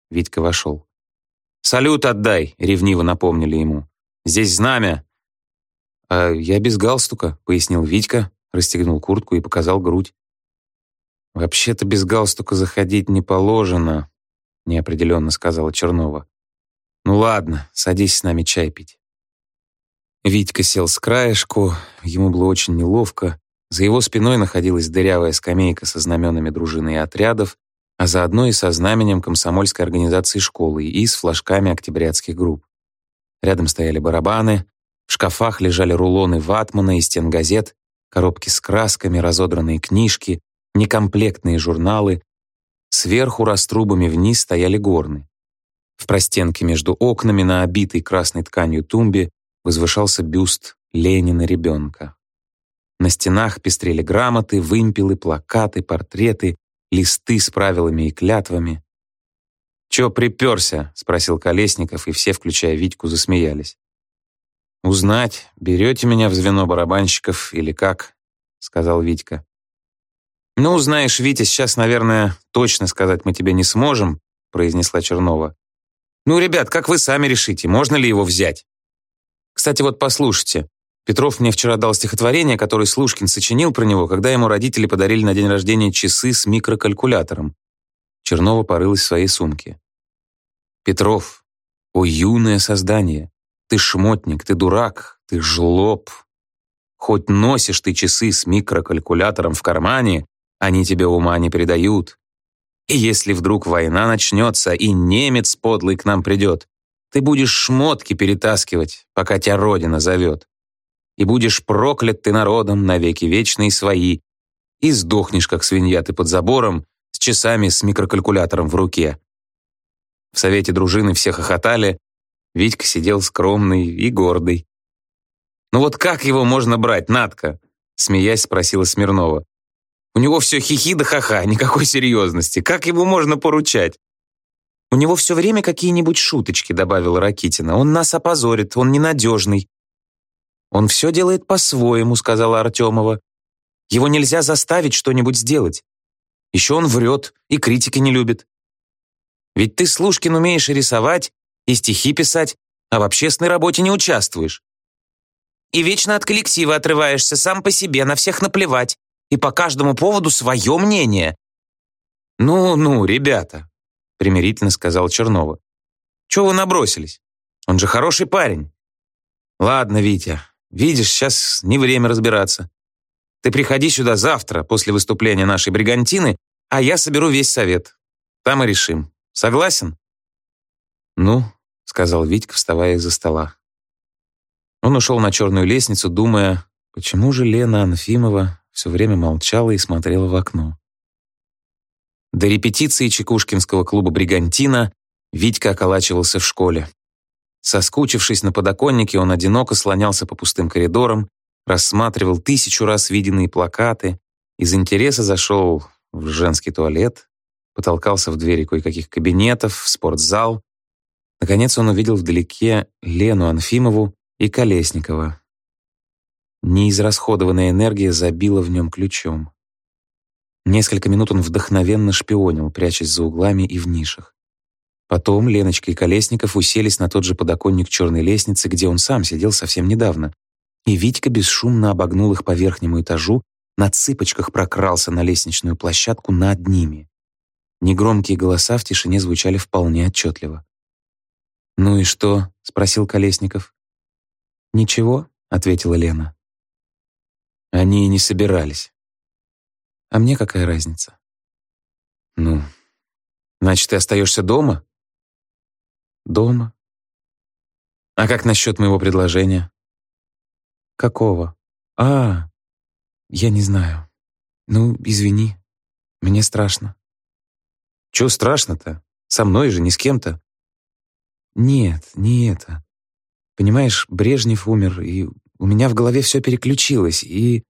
Витька вошел. «Салют отдай!» — ревниво напомнили ему. «Здесь знамя!» «А я без галстука», — пояснил Витька, расстегнул куртку и показал грудь. «Вообще-то без галстука заходить не положено», — неопределенно сказала Чернова. «Ну ладно, садись с нами чай пить». Витька сел с краешку, ему было очень неловко. За его спиной находилась дырявая скамейка со знаменами дружины и отрядов, а заодно и со знаменем комсомольской организации школы и с флажками октябрятских групп. Рядом стояли барабаны, в шкафах лежали рулоны ватмана и стен газет, коробки с красками, разодранные книжки, некомплектные журналы. Сверху раструбами вниз стояли горны. В простенке между окнами на обитой красной тканью тумбе возвышался бюст Ленина-ребенка. На стенах пестрели грамоты, вымпелы, плакаты, портреты, листы с правилами и клятвами. «Чё приперся?» — спросил Колесников, и все, включая Витьку, засмеялись. «Узнать, берете меня в звено барабанщиков или как?» — сказал Витька. «Ну, знаешь, Витя, сейчас, наверное, точно сказать мы тебе не сможем», — произнесла Чернова. «Ну, ребят, как вы сами решите, можно ли его взять?» «Кстати, вот послушайте. Петров мне вчера дал стихотворение, которое Слушкин сочинил про него, когда ему родители подарили на день рождения часы с микрокалькулятором». Чернова порылась в своей сумке. «Петров, о юное создание, ты шмотник, ты дурак, ты жлоб. Хоть носишь ты часы с микрокалькулятором в кармане, они тебе ума не придают. И если вдруг война начнется, и немец подлый к нам придет, ты будешь шмотки перетаскивать, пока тебя Родина зовет. И будешь проклят ты народом навеки вечные свои, и сдохнешь, как свинья ты под забором, с часами с микрокалькулятором в руке. В совете дружины все хохотали, Витька сидел скромный и гордый. «Ну вот как его можно брать, Натка?» Смеясь, спросила Смирнова. «У него все хихи да ха-ха, никакой серьезности. Как его можно поручать?» «У него все время какие-нибудь шуточки», добавила Ракитина. «Он нас опозорит, он ненадежный». «Он все делает по-своему», сказала Артемова. «Его нельзя заставить что-нибудь сделать. Еще он врет и критики не любит. Ведь ты, Слушкин, умеешь рисовать, и стихи писать, а в общественной работе не участвуешь. И вечно от коллектива отрываешься, сам по себе, на всех наплевать. И по каждому поводу свое мнение. «Ну-ну, ребята», — примирительно сказал Чернова. «Чего вы набросились? Он же хороший парень». «Ладно, Витя, видишь, сейчас не время разбираться. Ты приходи сюда завтра, после выступления нашей бригантины, а я соберу весь совет. Там и решим. Согласен?» «Ну, — сказал Витька, вставая из-за стола. Он ушел на черную лестницу, думая, почему же Лена Анфимова все время молчала и смотрела в окно. До репетиции Чекушкинского клуба «Бригантина» Витька околачивался в школе. Соскучившись на подоконнике, он одиноко слонялся по пустым коридорам, рассматривал тысячу раз виденные плакаты, из интереса зашел в женский туалет, потолкался в двери кое-каких кабинетов, в спортзал, Наконец он увидел вдалеке Лену Анфимову и Колесникова. Неизрасходованная энергия забила в нем ключом. Несколько минут он вдохновенно шпионил, прячась за углами и в нишах. Потом Леночка и Колесников уселись на тот же подоконник черной лестницы, где он сам сидел совсем недавно. И Витька бесшумно обогнул их по верхнему этажу, на цыпочках прокрался на лестничную площадку над ними. Негромкие голоса в тишине звучали вполне отчетливо. «Ну и что?» — спросил Колесников. «Ничего», — ответила Лена. Они и не собирались. А мне какая разница? Ну, значит, ты остаешься дома? Дома. А как насчет моего предложения? Какого? А, я не знаю. Ну, извини. Мне страшно. Чего страшно-то? Со мной же, не с кем-то. Нет, не это. Понимаешь, Брежнев умер, и у меня в голове все переключилось, и...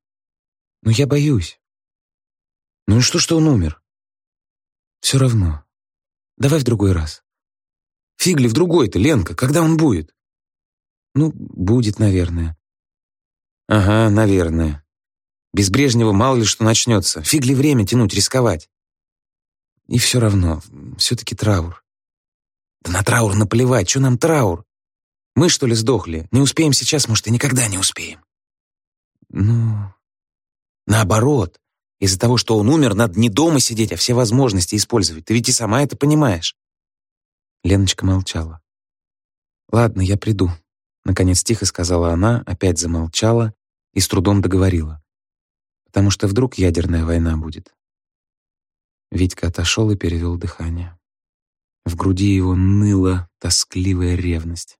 Ну, я боюсь. Ну и что, что он умер? Все равно. Давай в другой раз. Фигли в другой-то, Ленка, когда он будет? Ну, будет, наверное. Ага, наверное. Без Брежнева мало ли что начнется. Фигли время тянуть, рисковать. И все равно, все-таки траур. Да на траур наплевать, что нам траур? Мы, что ли, сдохли? Не успеем сейчас, может, и никогда не успеем. Ну, наоборот. Из-за того, что он умер, надо не дома сидеть, а все возможности использовать. Ты ведь и сама это понимаешь. Леночка молчала. «Ладно, я приду», — наконец тихо сказала она, опять замолчала и с трудом договорила. «Потому что вдруг ядерная война будет». Витька отошел и перевел дыхание. В груди его ныла тоскливая ревность.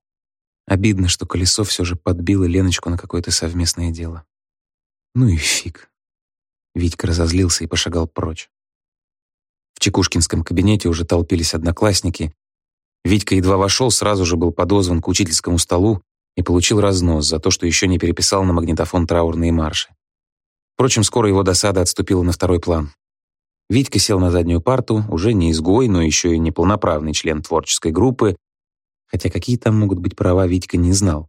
Обидно, что колесо все же подбило Леночку на какое-то совместное дело. Ну и фиг. Витька разозлился и пошагал прочь. В Чекушкинском кабинете уже толпились одноклассники. Витька едва вошел, сразу же был подозван к учительскому столу и получил разнос за то, что еще не переписал на магнитофон траурные марши. Впрочем, скоро его досада отступила на второй план. Витька сел на заднюю парту, уже не изгой, но еще и неполноправный член творческой группы, хотя какие там могут быть права, Витька не знал.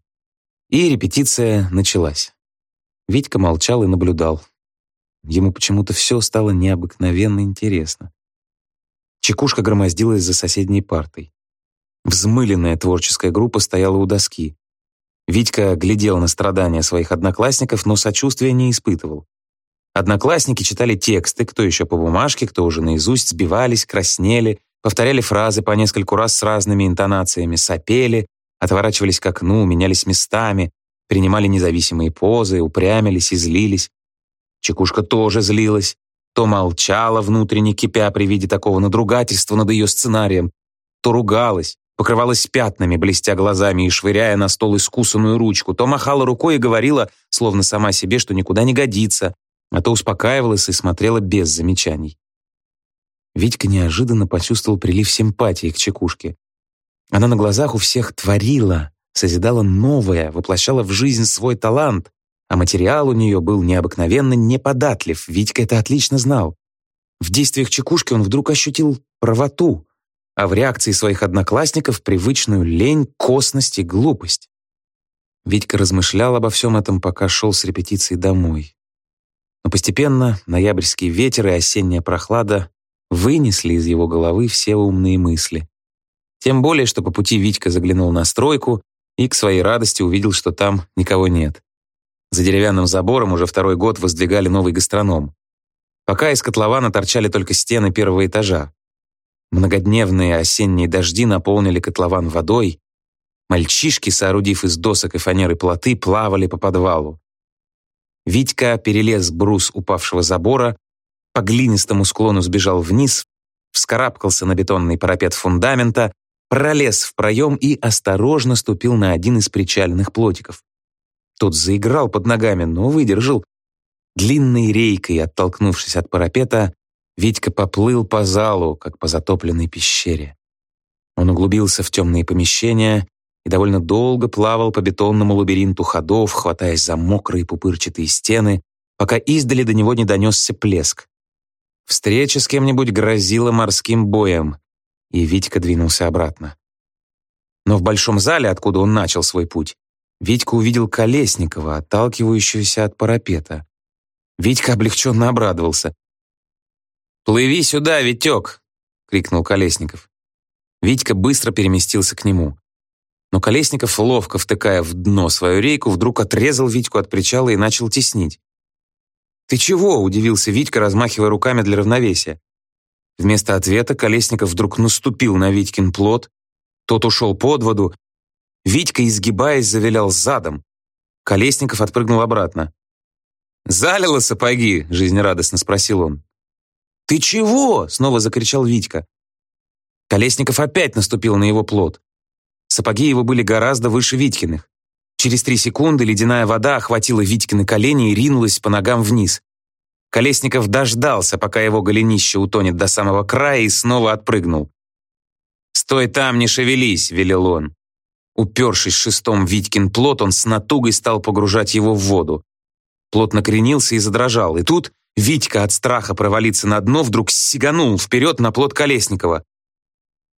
И репетиция началась. Витька молчал и наблюдал. Ему почему-то все стало необыкновенно интересно. Чекушка громоздилась за соседней партой. Взмыленная творческая группа стояла у доски. Витька глядел на страдания своих одноклассников, но сочувствия не испытывал. Одноклассники читали тексты, кто еще по бумажке, кто уже наизусть, сбивались, краснели, повторяли фразы по нескольку раз с разными интонациями, сопели, отворачивались к окну, менялись местами, принимали независимые позы, упрямились и злились. Чекушка тоже злилась, то молчала, внутренне кипя при виде такого надругательства над ее сценарием, то ругалась, покрывалась пятнами, блестя глазами и швыряя на стол искусанную ручку, то махала рукой и говорила, словно сама себе, что никуда не годится, а то успокаивалась и смотрела без замечаний. Витька неожиданно почувствовал прилив симпатии к чекушке. Она на глазах у всех творила, созидала новое, воплощала в жизнь свой талант, а материал у нее был необыкновенно неподатлив, Витька это отлично знал. В действиях чекушки он вдруг ощутил правоту, а в реакции своих одноклассников привычную лень, косность и глупость. Витька размышлял обо всем этом, пока шел с репетиции домой. Но постепенно ноябрьский ветер и осенняя прохлада вынесли из его головы все умные мысли. Тем более, что по пути Витька заглянул на стройку и к своей радости увидел, что там никого нет. За деревянным забором уже второй год воздвигали новый гастроном. Пока из котлована торчали только стены первого этажа. Многодневные осенние дожди наполнили котлован водой. Мальчишки, соорудив из досок и фанеры плоты, плавали по подвалу. Витька перелез брус упавшего забора, по глинистому склону сбежал вниз, вскарабкался на бетонный парапет фундамента, пролез в проем и осторожно ступил на один из причальных плотиков. Тот заиграл под ногами, но выдержал. Длинной рейкой, оттолкнувшись от парапета, Витька поплыл по залу, как по затопленной пещере. Он углубился в темные помещения и довольно долго плавал по бетонному лабиринту ходов, хватаясь за мокрые пупырчатые стены, пока издали до него не донесся плеск. Встреча с кем-нибудь грозила морским боем, и Витька двинулся обратно. Но в большом зале, откуда он начал свой путь, Витька увидел Колесникова, отталкивающегося от парапета. Витька облегченно обрадовался. «Плыви сюда, Витек!» — крикнул Колесников. Витька быстро переместился к нему. Но Колесников, ловко втыкая в дно свою рейку, вдруг отрезал Витьку от причала и начал теснить. «Ты чего?» — удивился Витька, размахивая руками для равновесия. Вместо ответа Колесников вдруг наступил на Витькин плот, тот ушел под воду. Витька, изгибаясь, завилял задом. Колесников отпрыгнул обратно. «Залило сапоги?» — жизнерадостно спросил он. «Ты чего?» — снова закричал Витька. Колесников опять наступил на его плот. Сапоги его были гораздо выше Витькиных. Через три секунды ледяная вода охватила Витькины колени и ринулась по ногам вниз. Колесников дождался, пока его голенище утонет до самого края и снова отпрыгнул. «Стой там, не шевелись!» — велел он. Упершись шестом Витькин плот, он с натугой стал погружать его в воду. Плот накренился и задрожал, и тут Витька от страха провалиться на дно вдруг сиганул вперед на плот Колесникова.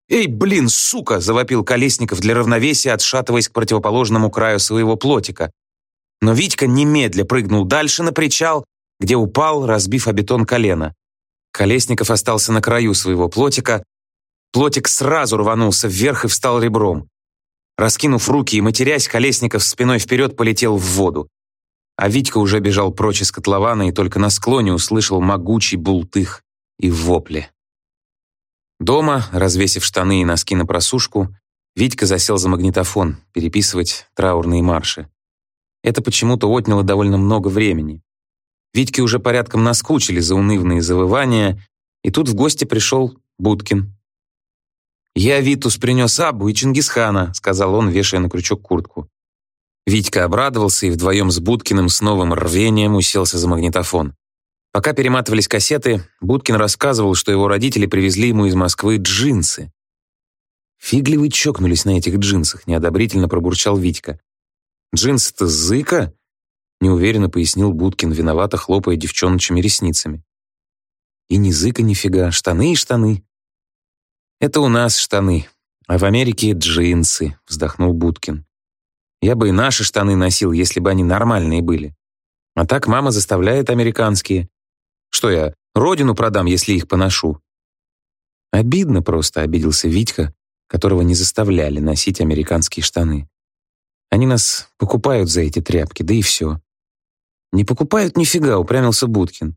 «Эй, блин, сука!» — завопил Колесников для равновесия, отшатываясь к противоположному краю своего плотика. Но Витька немедля прыгнул дальше на причал, где упал, разбив о бетон колено. Колесников остался на краю своего плотика. Плотик сразу рванулся вверх и встал ребром. Раскинув руки и матерясь, Колесников спиной вперед полетел в воду. А Витька уже бежал прочь из котлована и только на склоне услышал могучий бултых и вопли. Дома, развесив штаны и носки на просушку, Витька засел за магнитофон, переписывать траурные марши. Это почему-то отняло довольно много времени. Витьке уже порядком наскучили заунывные завывания, и тут в гости пришел Будкин. «Я Витус принес Абу и Чингисхана», — сказал он, вешая на крючок куртку. Витька обрадовался и вдвоем с Будкиным с новым рвением уселся за магнитофон. Пока перематывались кассеты, Будкин рассказывал, что его родители привезли ему из Москвы джинсы. «Фигли вы чокнулись на этих джинсах», — неодобрительно пробурчал Витька. «Джинсы-то зыка?» — неуверенно пояснил Будкин, виновато хлопая девчоночими ресницами. «И ни зыка нифига, штаны и штаны». «Это у нас штаны, а в Америке джинсы», — вздохнул Будкин. «Я бы и наши штаны носил, если бы они нормальные были. А так мама заставляет американские. Что я, родину продам, если их поношу?» Обидно просто, обиделся Витька, которого не заставляли носить американские штаны. Они нас покупают за эти тряпки, да и все. Не покупают нифига, упрямился Будкин.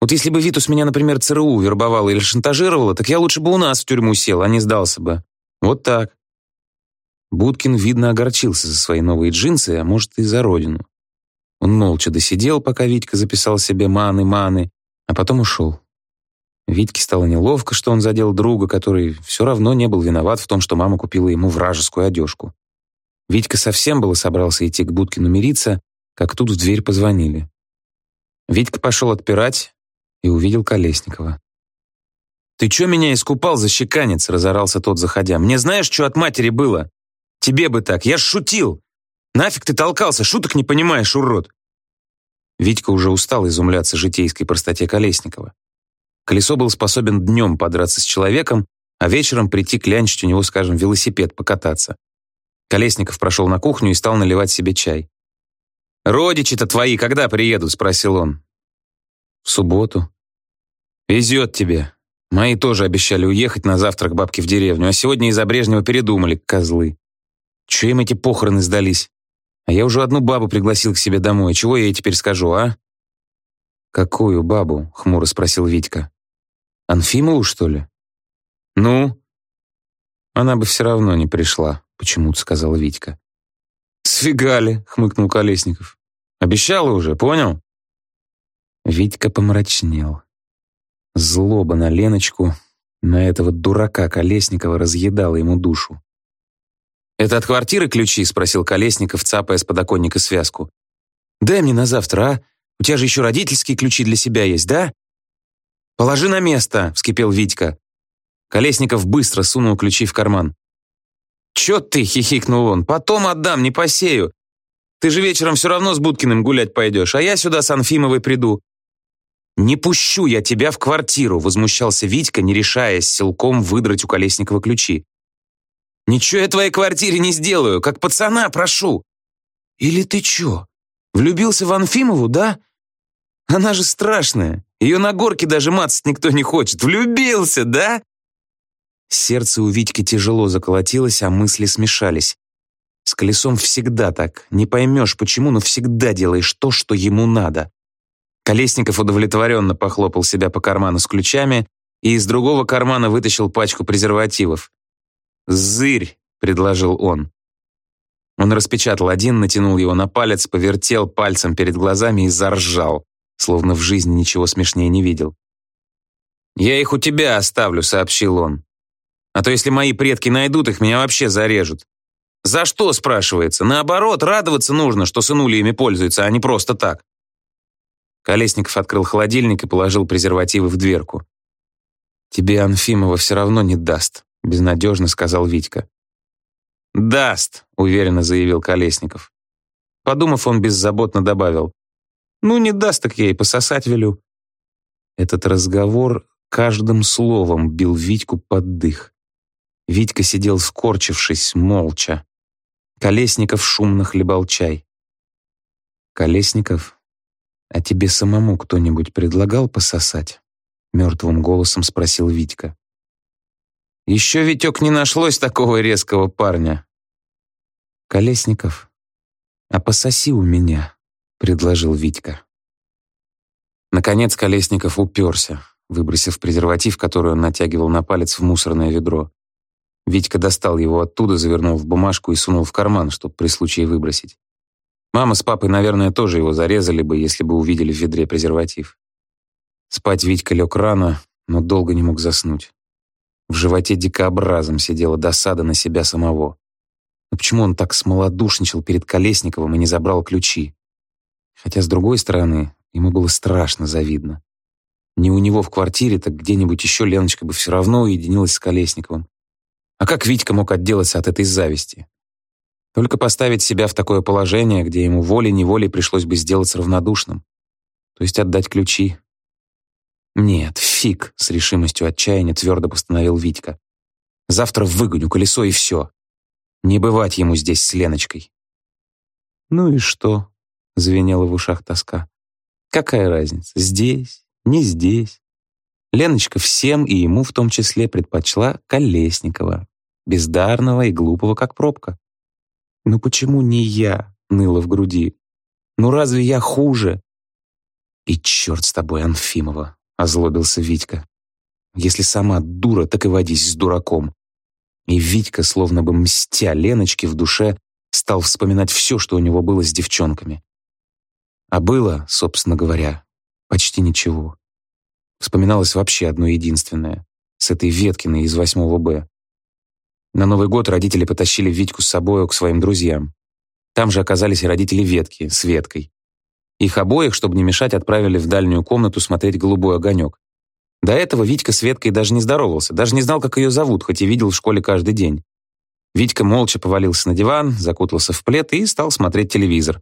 Вот если бы Витус меня, например, ЦРУ вербовала или шантажировала, так я лучше бы у нас в тюрьму сел, а не сдался бы. Вот так. Будкин, видно, огорчился за свои новые джинсы, а может, и за родину. Он молча досидел, пока Витька записал себе маны-маны, а потом ушел. Витьке стало неловко, что он задел друга, который все равно не был виноват в том, что мама купила ему вражескую одежку. Витька совсем было собрался идти к Будкину мириться, как тут в дверь позвонили. Витька пошел отпирать и увидел Колесникова. «Ты чё меня искупал за щеканец?» — разорался тот, заходя. «Мне знаешь, что от матери было? Тебе бы так, я ж шутил! Нафиг ты толкался, шуток не понимаешь, урод!» Витька уже устал изумляться житейской простоте Колесникова. Колесо был способен днем подраться с человеком, а вечером прийти клянчить у него, скажем, велосипед покататься. Колесников прошел на кухню и стал наливать себе чай. «Родичи-то твои когда приедут?» — спросил он. «В субботу». «Везет тебе. Мои тоже обещали уехать на завтрак бабки в деревню, а сегодня из-за Брежнева передумали, козлы. Че им эти похороны сдались? А я уже одну бабу пригласил к себе домой. Чего я ей теперь скажу, а?» «Какую бабу?» — хмуро спросил Витька. «Анфимову, что ли?» «Ну?» «Она бы все равно не пришла», — почему-то сказал Витька. «Сфигали», — хмыкнул Колесников. «Обещала уже, понял?» Витька помрачнел. Злоба на Леночку, на этого дурака Колесникова разъедала ему душу. «Это от квартиры ключи?» — спросил Колесников, цапая с подоконника связку. «Дай мне на завтра, а? У тебя же еще родительские ключи для себя есть, да?» «Положи на место!» — вскипел Витька. Колесников быстро сунул ключи в карман. «Чё ты?» — хихикнул он. «Потом отдам, не посею. Ты же вечером все равно с Будкиным гулять пойдешь, а я сюда с Анфимовой приду». «Не пущу я тебя в квартиру», — возмущался Витька, не решаясь силком выдрать у Колесникова ключи. «Ничего я твоей квартире не сделаю, как пацана прошу». «Или ты чё, влюбился в Анфимову, да? Она же страшная, Ее на горке даже мацать никто не хочет. Влюбился, да?» Сердце у Витьки тяжело заколотилось, а мысли смешались. С колесом всегда так. Не поймешь, почему, но всегда делаешь то, что ему надо. Колесников удовлетворенно похлопал себя по карману с ключами и из другого кармана вытащил пачку презервативов. «Зырь», — предложил он. Он распечатал один, натянул его на палец, повертел пальцем перед глазами и заржал, словно в жизни ничего смешнее не видел. «Я их у тебя оставлю», — сообщил он. «А то если мои предки найдут их, меня вообще зарежут. За что, спрашивается? Наоборот, радоваться нужно, что сынули ими пользуются, а не просто так». Колесников открыл холодильник и положил презервативы в дверку. «Тебе Анфимова все равно не даст», — безнадежно сказал Витька. «Даст», — уверенно заявил Колесников. Подумав, он беззаботно добавил. «Ну, не даст, так я и пососать велю». Этот разговор каждым словом бил Витьку под дых. Витька сидел скорчившись, молча. Колесников шумно хлебал чай. «Колесников, а тебе самому кто-нибудь предлагал пососать?» Мертвым голосом спросил Витька. «Еще, Витек, не нашлось такого резкого парня. «Колесников, а пососи у меня», — предложил Витька. Наконец Колесников уперся, выбросив презерватив, который он натягивал на палец в мусорное ведро. Витька достал его оттуда, завернул в бумажку и сунул в карман, чтобы при случае выбросить. Мама с папой, наверное, тоже его зарезали бы, если бы увидели в ведре презерватив. Спать Витька лег рано, но долго не мог заснуть. В животе дикообразом сидела досада на себя самого. Но почему он так смолодушничал перед Колесниковым и не забрал ключи? Хотя, с другой стороны, ему было страшно завидно. Не у него в квартире, так где-нибудь еще Леночка бы все равно уединилась с Колесниковым. А как Витька мог отделаться от этой зависти? Только поставить себя в такое положение, где ему волей-неволей пришлось бы сделаться равнодушным. То есть отдать ключи. Нет, фиг, с решимостью отчаяния твердо постановил Витька. Завтра выгоню колесо и все. Не бывать ему здесь с Леночкой. «Ну и что?» — звенела в ушах тоска. «Какая разница, здесь, не здесь?» Леночка всем и ему в том числе предпочла Колесникова, бездарного и глупого, как пробка. «Ну почему не я?» — ныло в груди. «Ну разве я хуже?» «И черт с тобой, Анфимова!» — озлобился Витька. «Если сама дура, так и водись с дураком. И Витька, словно бы мстя Леночке в душе, стал вспоминать все, что у него было с девчонками. А было, собственно говоря, почти ничего. Вспоминалось вообще одно единственное, с этой Веткиной из 8 Б. На Новый год родители потащили Витьку с собой к своим друзьям. Там же оказались и родители Ветки с Веткой. Их обоих, чтобы не мешать, отправили в дальнюю комнату смотреть «Голубой огонек». До этого Витька с Веткой даже не здоровался, даже не знал, как ее зовут, хоть и видел в школе каждый день. Витька молча повалился на диван, закутался в плед и стал смотреть телевизор.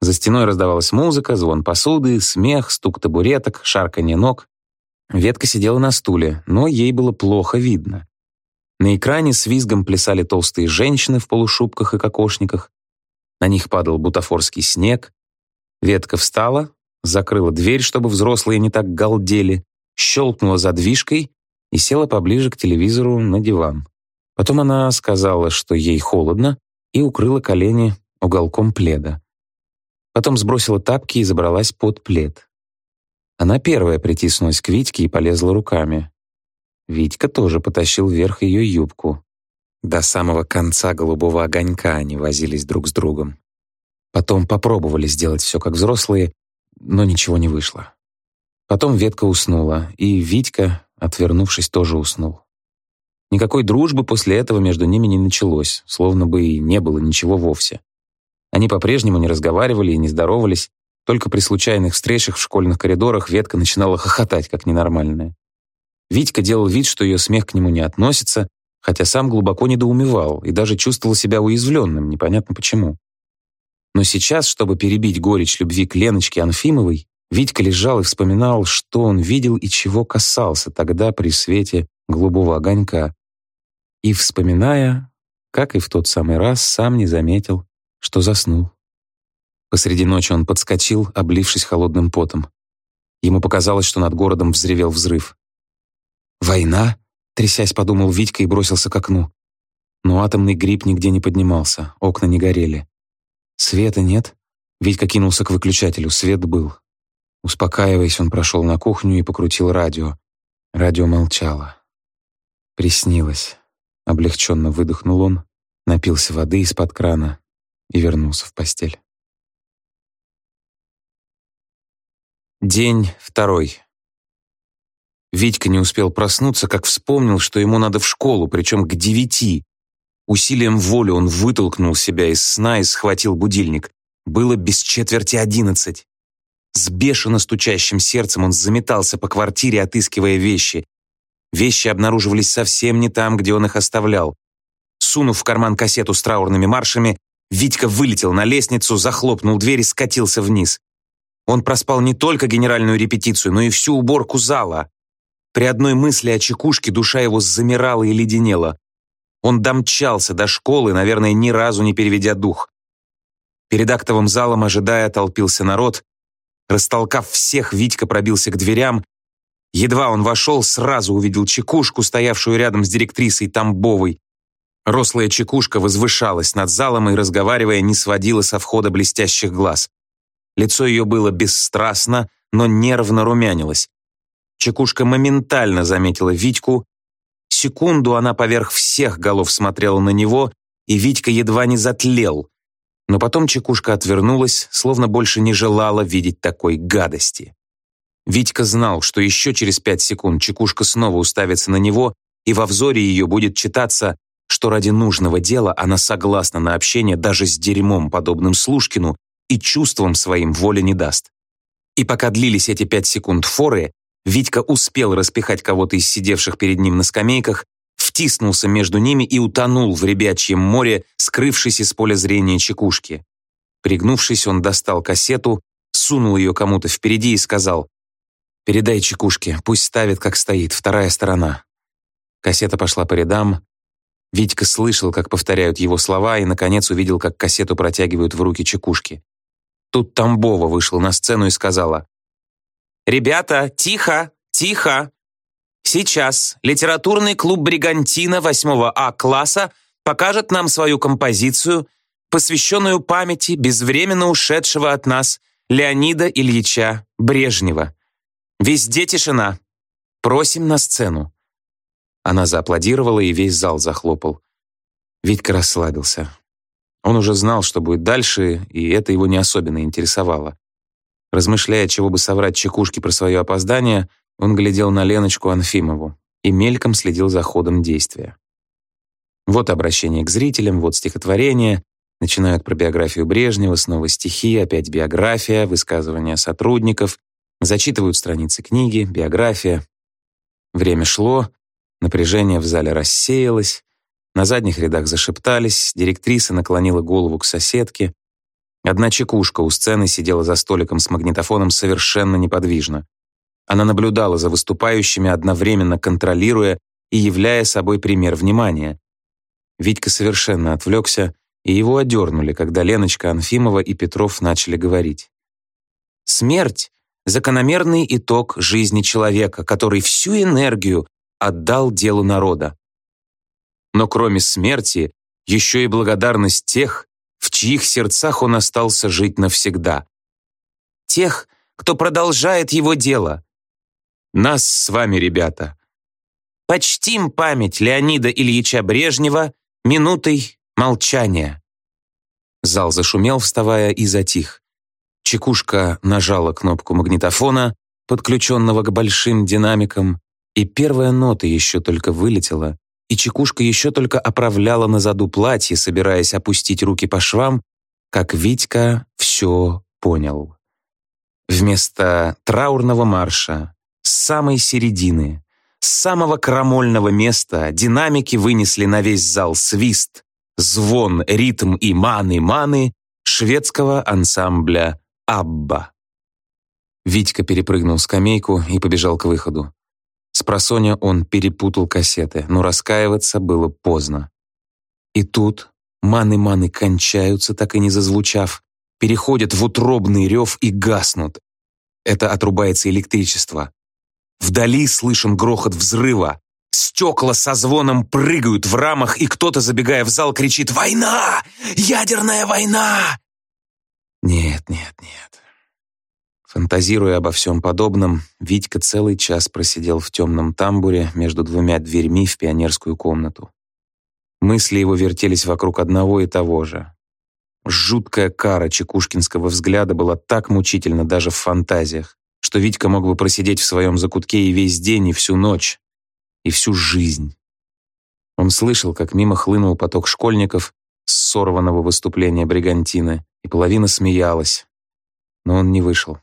За стеной раздавалась музыка, звон посуды, смех, стук табуреток, шарканье ног. Ветка сидела на стуле, но ей было плохо видно. На экране с визгом плясали толстые женщины в полушубках и кокошниках. На них падал бутафорский снег. Ветка встала, закрыла дверь, чтобы взрослые не так галдели, щелкнула задвижкой и села поближе к телевизору на диван. Потом она сказала, что ей холодно, и укрыла колени уголком пледа. Потом сбросила тапки и забралась под плед. Она первая притиснулась к Витьке и полезла руками. Витька тоже потащил вверх ее юбку. До самого конца голубого огонька они возились друг с другом. Потом попробовали сделать все как взрослые, но ничего не вышло. Потом ветка уснула, и Витька, отвернувшись, тоже уснул. Никакой дружбы после этого между ними не началось, словно бы и не было ничего вовсе. Они по-прежнему не разговаривали и не здоровались, только при случайных встречах в школьных коридорах ветка начинала хохотать, как ненормальная. Витька делал вид, что ее смех к нему не относится, хотя сам глубоко недоумевал и даже чувствовал себя уязвленным, непонятно почему. Но сейчас, чтобы перебить горечь любви к Леночке Анфимовой, Витька лежал и вспоминал, что он видел и чего касался тогда при свете голубого огонька. И, вспоминая, как и в тот самый раз, сам не заметил, что заснул. Посреди ночи он подскочил, облившись холодным потом. Ему показалось, что над городом взревел взрыв. «Война?» — трясясь, подумал Витька и бросился к окну. Но атомный гриб нигде не поднимался, окна не горели. Света нет. Витька кинулся к выключателю, свет был. Успокаиваясь, он прошел на кухню и покрутил радио. Радио молчало. Приснилось. Облегченно выдохнул он, напился воды из-под крана и вернулся в постель. День второй. Витька не успел проснуться, как вспомнил, что ему надо в школу, причем к девяти. Усилием воли он вытолкнул себя из сна и схватил будильник. Было без четверти одиннадцать. С бешено стучащим сердцем он заметался по квартире, отыскивая вещи. Вещи обнаруживались совсем не там, где он их оставлял. Сунув в карман кассету с траурными маршами, Витька вылетел на лестницу, захлопнул дверь и скатился вниз. Он проспал не только генеральную репетицию, но и всю уборку зала. При одной мысли о чекушке душа его замирала и леденела. Он домчался до школы, наверное, ни разу не переведя дух. Перед актовым залом, ожидая, толпился народ. Растолкав всех, Витька пробился к дверям. Едва он вошел, сразу увидел чекушку, стоявшую рядом с директрисой Тамбовой. Рослая чекушка возвышалась над залом и, разговаривая, не сводила со входа блестящих глаз. Лицо ее было бесстрастно, но нервно румянилось. Чекушка моментально заметила Витьку. Секунду она поверх всех голов смотрела на него, и Витька едва не затлел. Но потом Чекушка отвернулась, словно больше не желала видеть такой гадости. Витька знал, что еще через пять секунд Чекушка снова уставится на него, и во взоре ее будет читаться, что ради нужного дела она согласна на общение даже с дерьмом, подобным Слушкину, и чувством своим воли не даст. И пока длились эти пять секунд форы, Витька успел распихать кого-то из сидевших перед ним на скамейках, втиснулся между ними и утонул в ребячьем море, скрывшись из поля зрения чекушки. Пригнувшись, он достал кассету, сунул ее кому-то впереди и сказал «Передай чекушке, пусть ставит, как стоит, вторая сторона». Кассета пошла по рядам. Витька слышал, как повторяют его слова, и, наконец, увидел, как кассету протягивают в руки чекушки. Тут Тамбова вышла на сцену и сказала «Ребята, тихо, тихо! Сейчас литературный клуб «Бригантина» 8 А класса покажет нам свою композицию, посвященную памяти безвременно ушедшего от нас Леонида Ильича Брежнева. Везде тишина. Просим на сцену». Она зааплодировала, и весь зал захлопал. Витька расслабился. Он уже знал, что будет дальше, и это его не особенно интересовало. Размышляя, чего бы соврать чекушке про свое опоздание, он глядел на Леночку Анфимову и мельком следил за ходом действия. Вот обращение к зрителям, вот стихотворение, начинают про биографию Брежнева, снова стихи, опять биография, высказывания сотрудников, зачитывают страницы книги, биография. Время шло, напряжение в зале рассеялось, на задних рядах зашептались, директриса наклонила голову к соседке. Одна чекушка у сцены сидела за столиком с магнитофоном совершенно неподвижно. Она наблюдала за выступающими, одновременно контролируя и являя собой пример внимания. Витька совершенно отвлекся, и его одернули, когда Леночка Анфимова и Петров начали говорить. «Смерть — закономерный итог жизни человека, который всю энергию отдал делу народа но кроме смерти, еще и благодарность тех, в чьих сердцах он остался жить навсегда. Тех, кто продолжает его дело. Нас с вами, ребята. Почтим память Леонида Ильича Брежнева минутой молчания. Зал зашумел, вставая, и затих. Чекушка нажала кнопку магнитофона, подключенного к большим динамикам, и первая нота еще только вылетела, и Чекушка еще только оправляла на заду платье, собираясь опустить руки по швам, как Витька все понял. Вместо траурного марша с самой середины, с самого крамольного места динамики вынесли на весь зал свист, звон, ритм и маны-маны шведского ансамбля «Абба». Витька перепрыгнул скамейку и побежал к выходу. С просоня он перепутал кассеты, но раскаиваться было поздно. И тут маны-маны кончаются, так и не зазвучав, переходят в утробный рев и гаснут. это отрубается электричество. Вдали слышен грохот взрыва. Стекла со звоном прыгают в рамах, и кто-то, забегая в зал, кричит «Война! Ядерная война!» Нет, нет, нет. Фантазируя обо всем подобном, Витька целый час просидел в темном тамбуре между двумя дверьми в пионерскую комнату. Мысли его вертелись вокруг одного и того же. Жуткая кара чекушкинского взгляда была так мучительна даже в фантазиях, что Витька мог бы просидеть в своем закутке и весь день, и всю ночь, и всю жизнь. Он слышал, как мимо хлынул поток школьников с сорванного выступления бригантины, и половина смеялась. Но он не вышел.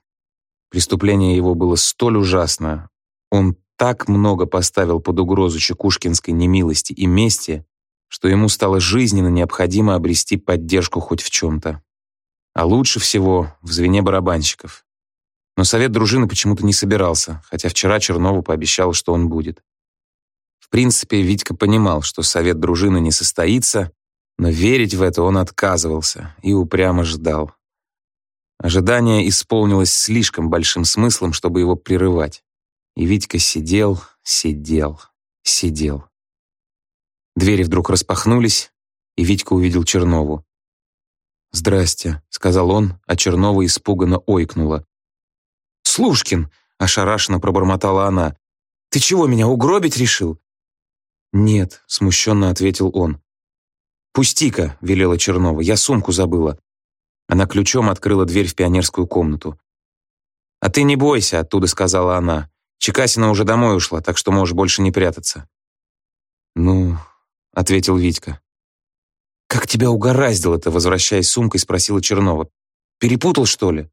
Преступление его было столь ужасно. Он так много поставил под угрозу Чекушкинской немилости и мести, что ему стало жизненно необходимо обрести поддержку хоть в чем-то. А лучше всего в звене барабанщиков. Но совет дружины почему-то не собирался, хотя вчера Чернову пообещал, что он будет. В принципе, Витька понимал, что совет дружины не состоится, но верить в это он отказывался и упрямо ждал. Ожидание исполнилось слишком большим смыслом, чтобы его прерывать. И Витька сидел, сидел, сидел. Двери вдруг распахнулись, и Витька увидел Чернову. «Здрасте», — сказал он, а Чернова испуганно ойкнула. «Слушкин!» — ошарашенно пробормотала она. «Ты чего, меня угробить решил?» «Нет», — смущенно ответил он. «Пусти-ка», — велела Чернова, — «я сумку забыла». Она ключом открыла дверь в пионерскую комнату. «А ты не бойся», — оттуда сказала она. «Чекасина уже домой ушла, так что можешь больше не прятаться». «Ну», — ответил Витька. «Как тебя угораздило-то?» — возвращаясь сумкой, спросила Чернова. «Перепутал, что ли?»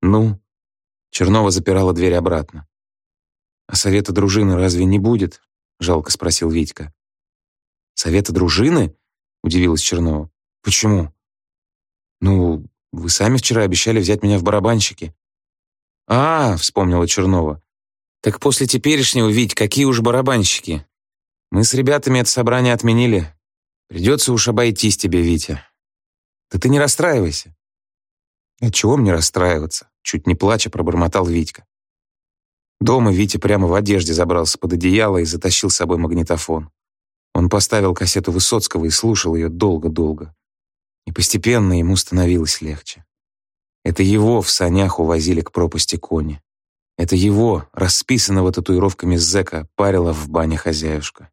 «Ну?» Чернова запирала дверь обратно. «А совета дружины разве не будет?» — жалко спросил Витька. «Совета дружины?» — удивилась Чернова. «Почему?» «Ну, вы сами вчера обещали взять меня в барабанщики». «А, — вспомнила Чернова. Так после теперешнего, Вить, какие уж барабанщики. Мы с ребятами это собрание отменили. Придется уж обойтись тебе, Витя. Да ты не расстраивайся». «А чего мне расстраиваться?» Чуть не плача пробормотал Витька. Дома Витя прямо в одежде забрался под одеяло и затащил с собой магнитофон. Он поставил кассету Высоцкого и слушал ее долго-долго. И постепенно ему становилось легче. Это его в санях увозили к пропасти кони. Это его, расписанного татуировками зэка, парила в бане хозяюшка.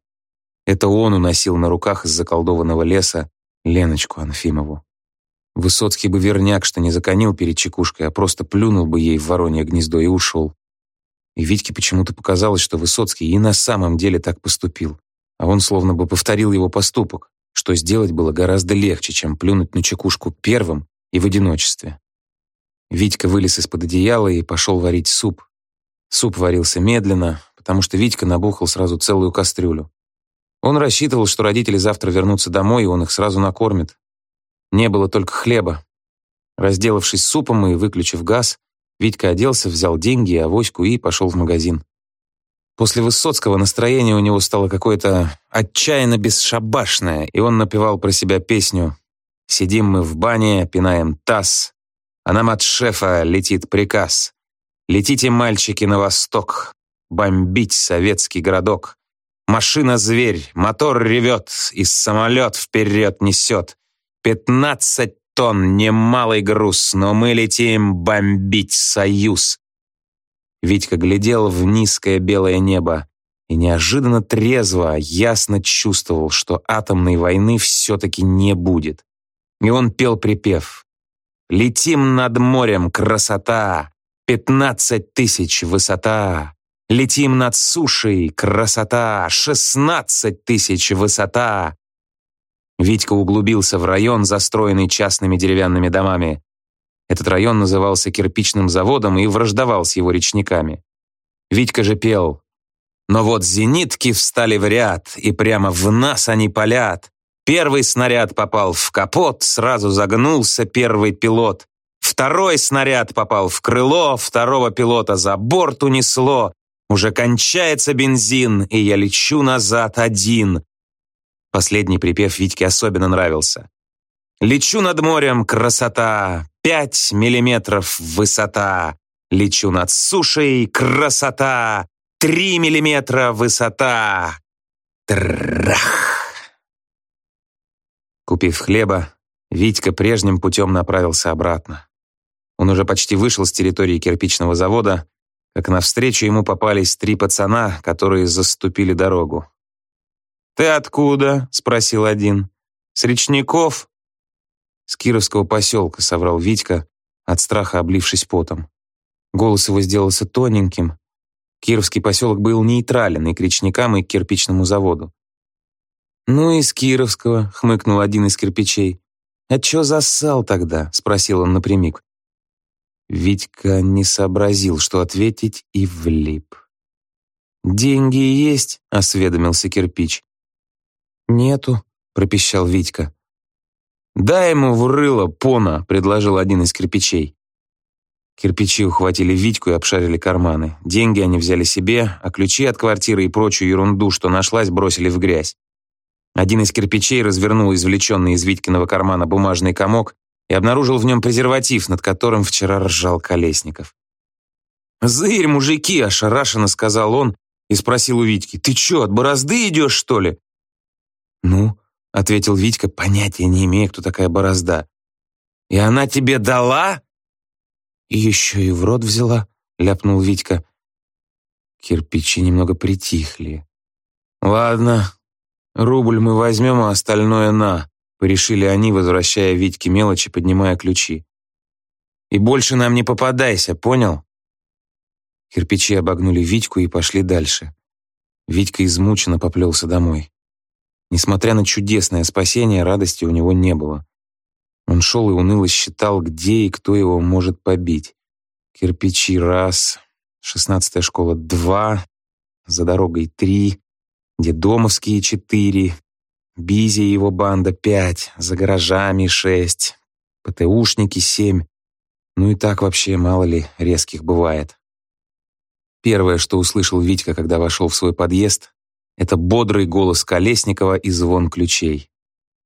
Это он уносил на руках из заколдованного леса Леночку Анфимову. Высоцкий бы верняк, что не законил перед чекушкой, а просто плюнул бы ей в воронье гнездо и ушел. И Витьке почему-то показалось, что Высоцкий и на самом деле так поступил, а он словно бы повторил его поступок, что сделать было гораздо легче, чем плюнуть на чекушку первым и в одиночестве. Витька вылез из-под одеяла и пошел варить суп. Суп варился медленно, потому что Витька набухал сразу целую кастрюлю. Он рассчитывал, что родители завтра вернутся домой, и он их сразу накормит. Не было только хлеба. Разделавшись супом и выключив газ, Витька оделся, взял деньги и авоську и пошел в магазин. После Высоцкого настроение у него стало какое-то отчаянно бесшабашное, и он напевал про себя песню «Сидим мы в бане, пинаем таз, а нам от шефа летит приказ. Летите, мальчики, на восток, бомбить советский городок. Машина-зверь, мотор ревет, и самолет вперед несет. Пятнадцать тонн, немалый груз, но мы летим бомбить Союз. Витька глядел в низкое белое небо и неожиданно трезво, ясно чувствовал, что атомной войны все-таки не будет. И он пел припев «Летим над морем, красота! Пятнадцать тысяч высота! Летим над сушей, красота! Шестнадцать тысяч высота! Витька углубился в район, застроенный частными деревянными домами. Этот район назывался кирпичным заводом и враждовал с его речниками. Витька же пел «Но вот зенитки встали в ряд, и прямо в нас они палят. Первый снаряд попал в капот, сразу загнулся первый пилот. Второй снаряд попал в крыло, второго пилота за борт унесло. Уже кончается бензин, и я лечу назад один. Последний припев Витьке особенно нравился. «Лечу над морем, красота, пять миллиметров высота. Лечу над сушей, красота! Три миллиметра высота! Трах! Купив хлеба, Витька прежним путем направился обратно. Он уже почти вышел с территории кирпичного завода, как навстречу ему попались три пацана, которые заступили дорогу. «Ты откуда?» — спросил один. «С речников?» «С Кировского поселка», — соврал Витька, от страха облившись потом. Голос его сделался тоненьким. Кировский поселок был нейтрален и к речникам, и к кирпичному заводу. «Ну, из Кировского», — хмыкнул один из кирпичей. «А чё зассал тогда?» — спросил он напрямик. Витька не сообразил, что ответить, и влип. «Деньги есть?» — осведомился кирпич. «Нету», — пропищал Витька. «Дай ему в рыло, пона», — предложил один из кирпичей. Кирпичи ухватили Витьку и обшарили карманы. Деньги они взяли себе, а ключи от квартиры и прочую ерунду, что нашлась, бросили в грязь. Один из кирпичей развернул извлеченный из Витькиного кармана бумажный комок и обнаружил в нем презерватив, над которым вчера ржал Колесников. «Зырь, мужики!» – ошарашенно сказал он и спросил у Витьки. «Ты чё, от борозды идешь, что ли?» «Ну?» – ответил Витька, понятия не имея, кто такая борозда. «И она тебе дала?» «И еще и в рот взяла», – ляпнул Витька. Кирпичи немного притихли. «Ладно, рубль мы возьмем, а остальное на», Порешили они, возвращая Витьке мелочи, поднимая ключи. «И больше нам не попадайся, понял?» Кирпичи обогнули Витьку и пошли дальше. Витька измученно поплелся домой. Несмотря на чудесное спасение, радости у него не было. Он шел и уныло считал, где и кто его может побить. Кирпичи — раз, шестнадцатая школа — два, за дорогой — три, Дедомовские — четыре, Бизи и его банда — пять, за гаражами — шесть, ПТУшники — семь. Ну и так вообще мало ли резких бывает. Первое, что услышал Витька, когда вошел в свой подъезд, это бодрый голос Колесникова и звон ключей.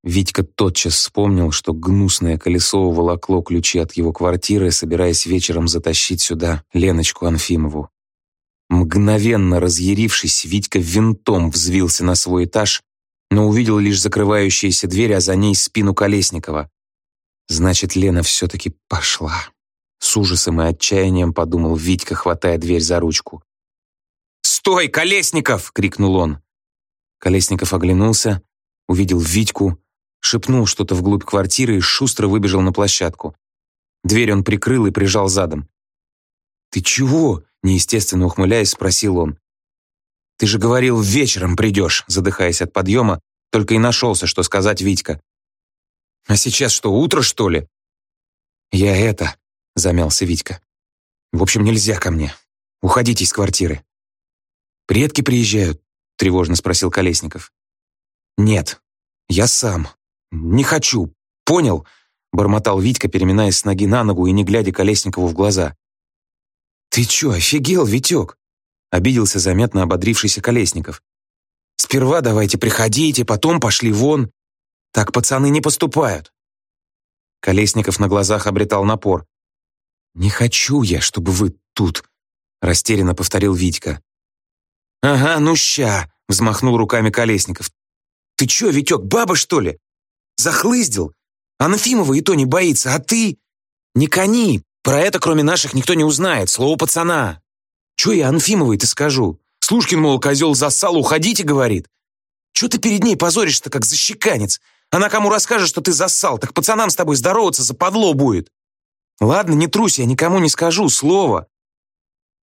Витька тотчас вспомнил, что гнусное колесо уволокло ключи от его квартиры, собираясь вечером затащить сюда Леночку Анфимову. Мгновенно разъярившись, Витька винтом взвился на свой этаж но увидел лишь закрывающиеся двери, а за ней спину Колесникова. Значит, Лена все-таки пошла. С ужасом и отчаянием подумал Витька, хватая дверь за ручку. «Стой, Колесников!» — крикнул он. Колесников оглянулся, увидел Витьку, шепнул что-то вглубь квартиры и шустро выбежал на площадку. Дверь он прикрыл и прижал задом. «Ты чего?» — неестественно ухмыляясь, спросил он. «Ты же говорил, вечером придешь», задыхаясь от подъема, только и нашелся, что сказать Витька. «А сейчас что, утро, что ли?» «Я это», — замялся Витька. «В общем, нельзя ко мне. Уходите из квартиры». «Предки приезжают?» — тревожно спросил Колесников. «Нет, я сам. Не хочу. Понял?» — бормотал Витька, переминаясь с ноги на ногу и не глядя Колесникову в глаза. «Ты чё, офигел, Витёк? Обиделся заметно ободрившийся Колесников. «Сперва давайте приходите, потом пошли вон. Так пацаны не поступают». Колесников на глазах обретал напор. «Не хочу я, чтобы вы тут», — растерянно повторил Витька. «Ага, ну ща», — взмахнул руками Колесников. «Ты чё, Витёк, баба, что ли? Захлыздил? Анфимова и то не боится, а ты? Не кони, про это кроме наших никто не узнает, слово пацана». Че я Анфимовой-то скажу? Слушкин, мол, козел зассал, уходите, говорит. Че ты перед ней позоришься-то, как защеканец? Она кому расскажет, что ты зассал, так пацанам с тобой здороваться западло будет. Ладно, не трусь, я никому не скажу, слово.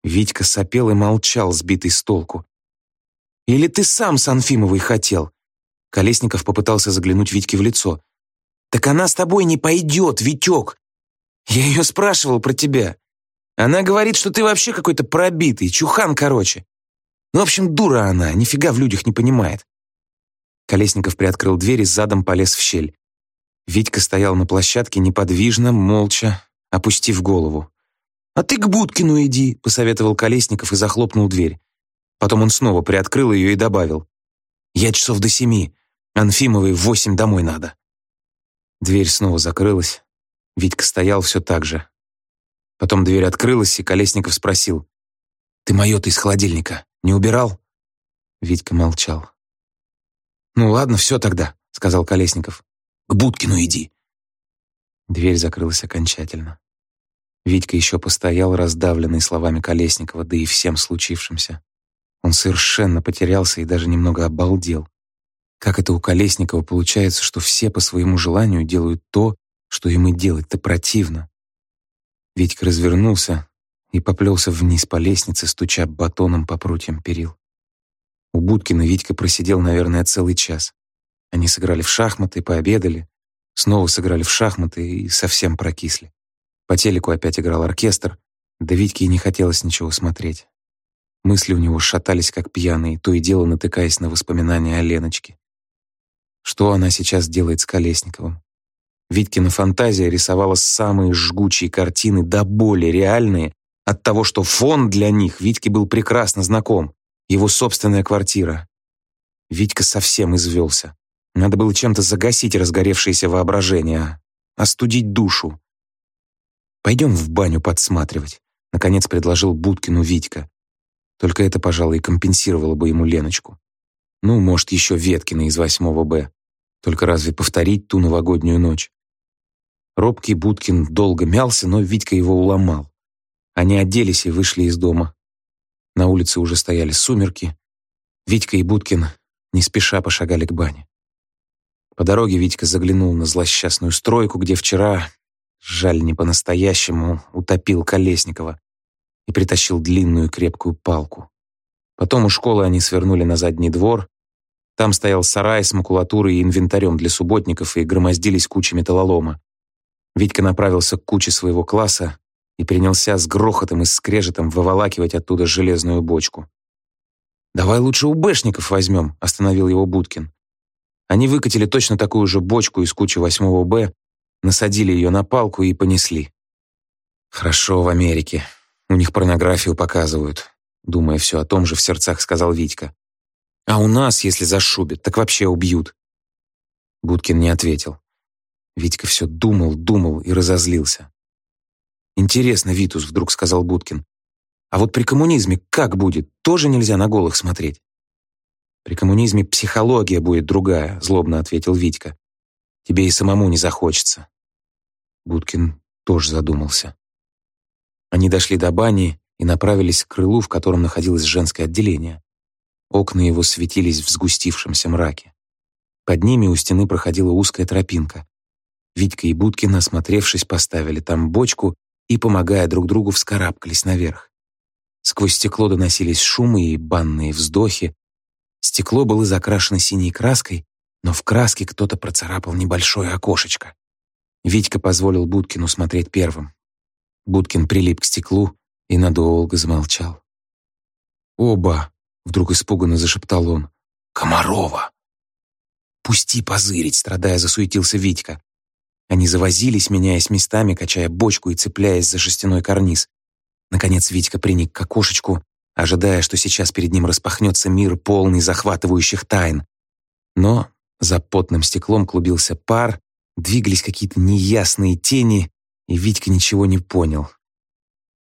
Витька сопел и молчал, сбитый с толку. Или ты сам с Анфимовой хотел? Колесников попытался заглянуть Витьке в лицо. Так она с тобой не пойдет, Витек. Я ее спрашивал про тебя. Она говорит, что ты вообще какой-то пробитый, чухан, короче. Ну, в общем, дура она, нифига в людях не понимает. Колесников приоткрыл дверь и задом полез в щель. Витька стоял на площадке неподвижно, молча, опустив голову. «А ты к Будкину иди», — посоветовал Колесников и захлопнул дверь. Потом он снова приоткрыл ее и добавил. «Я часов до семи. Анфимовой в восемь домой надо». Дверь снова закрылась. Витька стоял все так же, Потом дверь открылась, и Колесников спросил. «Ты мое-то из холодильника не убирал?» Витька молчал. «Ну ладно, все тогда», — сказал Колесников. «К Будкину иди». Дверь закрылась окончательно. Витька еще постоял, раздавленный словами Колесникова, да и всем случившимся. Он совершенно потерялся и даже немного обалдел. Как это у Колесникова получается, что все по своему желанию делают то, что им и делать-то противно? Витька развернулся и поплелся вниз по лестнице, стуча батоном по прутьям перил. У Будкина Витька просидел, наверное, целый час. Они сыграли в шахматы, пообедали, снова сыграли в шахматы и совсем прокисли. По телеку опять играл оркестр, да Витьке и не хотелось ничего смотреть. Мысли у него шатались, как пьяные, то и дело натыкаясь на воспоминания о Леночке. Что она сейчас делает с Колесниковым? Виткина фантазия рисовала самые жгучие картины, до боли реальные, от того, что фон для них Витьке был прекрасно знаком, его собственная квартира. Витька совсем извелся. Надо было чем-то загасить разгоревшееся воображение, а остудить душу. «Пойдем в баню подсматривать», — наконец предложил Будкину Витька. Только это, пожалуй, компенсировало бы ему Леночку. Ну, может, еще Веткина из 8 Б. Только разве повторить ту новогоднюю ночь? Робкий Будкин долго мялся, но Витька его уломал. Они оделись и вышли из дома. На улице уже стояли сумерки. Витька и Будкин не спеша пошагали к бане. По дороге Витька заглянул на злосчастную стройку, где вчера, жаль, не по-настоящему, утопил Колесникова и притащил длинную крепкую палку. Потом у школы они свернули на задний двор. Там стоял сарай с макулатурой и инвентарем для субботников и громоздились кучи металлолома. Витька направился к куче своего класса и принялся с грохотом и скрежетом выволакивать оттуда железную бочку. «Давай лучше у бэшников возьмем», — остановил его Будкин. Они выкатили точно такую же бочку из кучи восьмого Б, насадили ее на палку и понесли. «Хорошо в Америке. У них порнографию показывают», думая все о том же в сердцах сказал Витька. «А у нас, если зашубят, так вообще убьют». Будкин не ответил. Витька все думал, думал и разозлился. «Интересно, Витус», — вдруг сказал Будкин. «А вот при коммунизме как будет? Тоже нельзя на голых смотреть?» «При коммунизме психология будет другая», — злобно ответил Витька. «Тебе и самому не захочется». Будкин тоже задумался. Они дошли до бани и направились к крылу, в котором находилось женское отделение. Окна его светились в сгустившемся мраке. Под ними у стены проходила узкая тропинка. Витька и Будкин, осмотревшись, поставили там бочку и, помогая друг другу, вскарабкались наверх. Сквозь стекло доносились шумы и банные вздохи. Стекло было закрашено синей краской, но в краске кто-то процарапал небольшое окошечко. Витька позволил Будкину смотреть первым. Будкин прилип к стеклу и надолго замолчал. «Оба!» — вдруг испуганно зашептал он. «Комарова!» «Пусти позырить!» — страдая, засуетился Витька. Они завозились, меняясь местами, качая бочку и цепляясь за шестяной карниз. Наконец Витька приник к окошечку, ожидая, что сейчас перед ним распахнется мир, полный захватывающих тайн. Но за потным стеклом клубился пар, двигались какие-то неясные тени, и Витька ничего не понял.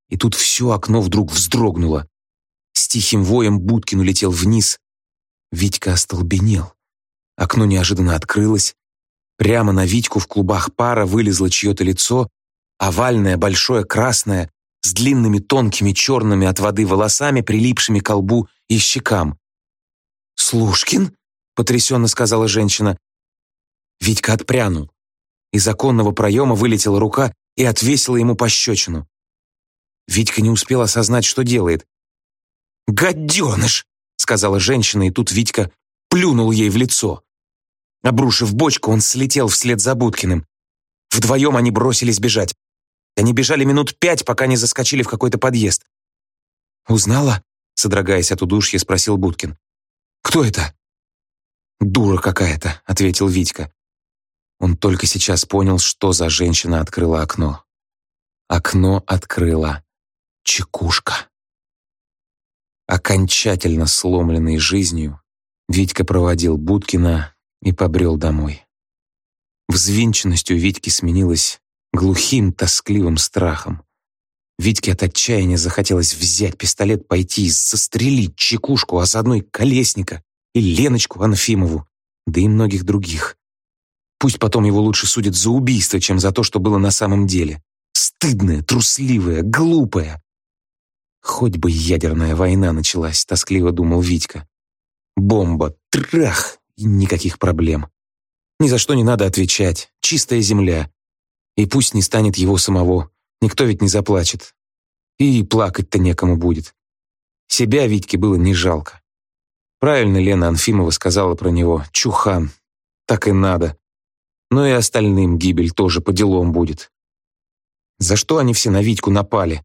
И тут все окно вдруг вздрогнуло. С тихим воем Будкин улетел вниз. Витька остолбенел. Окно неожиданно открылось, Прямо на Витьку в клубах пара вылезло чье-то лицо, овальное, большое, красное, с длинными тонкими черными от воды волосами, прилипшими к лбу и щекам. «Слушкин?» — потрясенно сказала женщина. Витька отпрянул. Из оконного проема вылетела рука и отвесила ему пощечину. Витька не успел осознать, что делает. «Гаденыш!» — сказала женщина, и тут Витька плюнул ей в лицо. Обрушив бочку, он слетел вслед за Будкиным. Вдвоем они бросились бежать. Они бежали минут пять, пока не заскочили в какой-то подъезд. «Узнала?» — содрогаясь от удушья, спросил Будкин. «Кто это?» «Дура какая-то», — ответил Витька. Он только сейчас понял, что за женщина открыла окно. Окно открыла чекушка. Окончательно сломленный жизнью, Витька проводил Будкина и побрел домой. Взвинченность у Витьки сменилась глухим, тоскливым страхом. Витьке от отчаяния захотелось взять пистолет, пойти и застрелить чекушку, а заодно и Колесника, и Леночку Анфимову, да и многих других. Пусть потом его лучше судят за убийство, чем за то, что было на самом деле. Стыдное, трусливое, глупое. Хоть бы ядерная война началась, тоскливо думал Витька. Бомба, трах, и никаких проблем. Ни за что не надо отвечать, чистая земля. И пусть не станет его самого, Никто ведь не заплачет. И плакать-то некому будет. Себя Витьке было не жалко. Правильно Лена Анфимова сказала про него «чухан». Так и надо. Но и остальным гибель тоже по делам будет. За что они все на Витьку напали?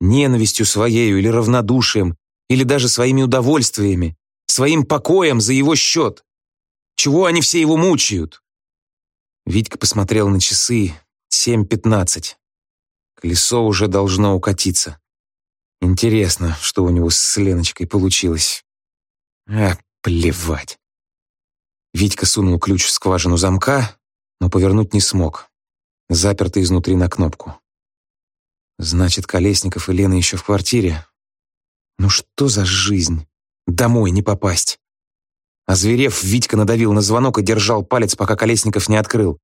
Ненавистью своею или равнодушием, или даже своими удовольствиями, своим покоем за его счет? Чего они все его мучают? Витька посмотрел на часы. Семь пятнадцать. Колесо уже должно укатиться. Интересно, что у него с Леночкой получилось. А, плевать. Витька сунул ключ в скважину замка, но повернуть не смог. Заперто изнутри на кнопку. Значит, Колесников и Лена еще в квартире. Ну что за жизнь? Домой не попасть. Озверев, Витька надавил на звонок и держал палец, пока Колесников не открыл.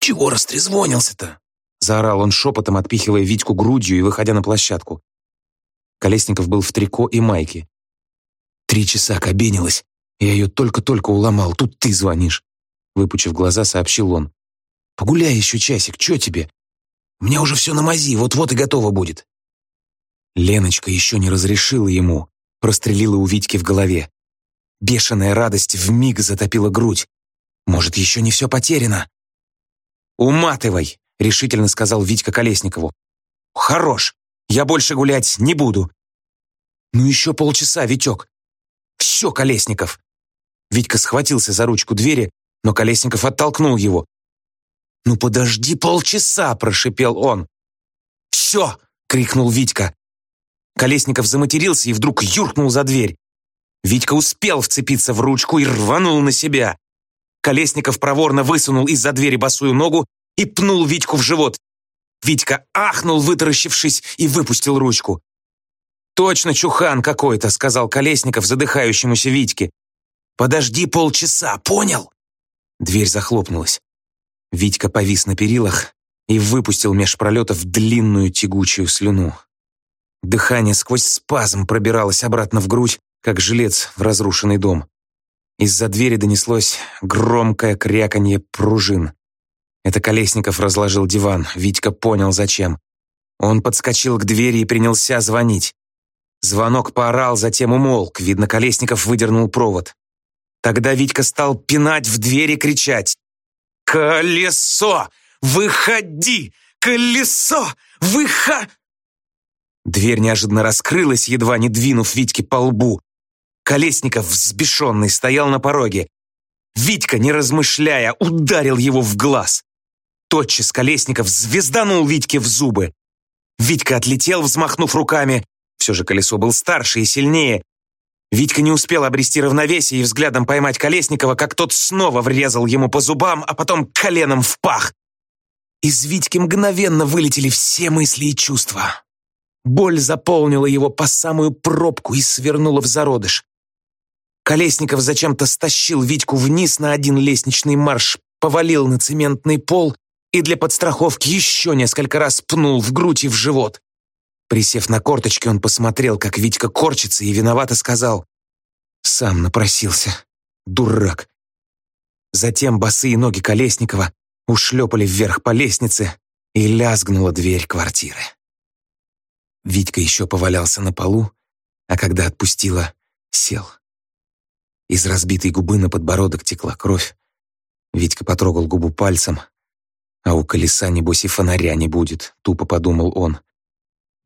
«Чего растрезвонился-то?» Заорал он шепотом, отпихивая Витьку грудью и выходя на площадку. Колесников был в трико и майке. «Три часа кабенилась. Я ее только-только уломал. Тут ты звонишь». Выпучив глаза, сообщил он. «Погуляй еще часик. Че тебе? Мне уже все на мази. Вот-вот и готово будет». Леночка еще не разрешила ему. Прострелила у Витьки в голове. Бешеная радость вмиг затопила грудь. Может, еще не все потеряно? «Уматывай!» — решительно сказал Витька Колесникову. «Хорош! Я больше гулять не буду!» «Ну еще полчаса, Витек!» «Все, Колесников!» Витька схватился за ручку двери, но Колесников оттолкнул его. «Ну подожди полчаса!» — прошипел он. «Все!» — крикнул Витька. Колесников заматерился и вдруг юркнул за дверь. Витька успел вцепиться в ручку и рванул на себя. Колесников проворно высунул из-за двери босую ногу и пнул Витьку в живот. Витька ахнул, вытаращившись, и выпустил ручку. «Точно чухан какой-то», — сказал Колесников задыхающемуся Витьке. «Подожди полчаса, понял?» Дверь захлопнулась. Витька повис на перилах и выпустил меж пролетов длинную тягучую слюну. Дыхание сквозь спазм пробиралось обратно в грудь, как жилец в разрушенный дом. Из-за двери донеслось громкое кряканье пружин. Это Колесников разложил диван. Витька понял, зачем. Он подскочил к двери и принялся звонить. Звонок поорал, затем умолк. Видно, Колесников выдернул провод. Тогда Витька стал пинать в дверь и кричать. «Колесо! Выходи! Колесо! Выхо...» Дверь неожиданно раскрылась, едва не двинув Витьке по лбу. Колесников, взбешенный, стоял на пороге. Витька, не размышляя, ударил его в глаз. Тотчас Колесников звезданул Витьке в зубы. Витька отлетел, взмахнув руками. Все же колесо был старше и сильнее. Витька не успел обрести равновесие и взглядом поймать Колесникова, как тот снова врезал ему по зубам, а потом коленом в пах. Из Витьки мгновенно вылетели все мысли и чувства. Боль заполнила его по самую пробку и свернула в зародыш. Колесников зачем-то стащил Витьку вниз на один лестничный марш, повалил на цементный пол и для подстраховки еще несколько раз пнул в грудь и в живот. Присев на корточки, он посмотрел, как Витька корчится, и виновато сказал «Сам напросился, дурак». Затем босые ноги Колесникова ушлепали вверх по лестнице, и лязгнула дверь квартиры. Витька еще повалялся на полу, а когда отпустила, сел. Из разбитой губы на подбородок текла кровь. Витька потрогал губу пальцем, а у колеса, небось, и фонаря не будет, тупо подумал он.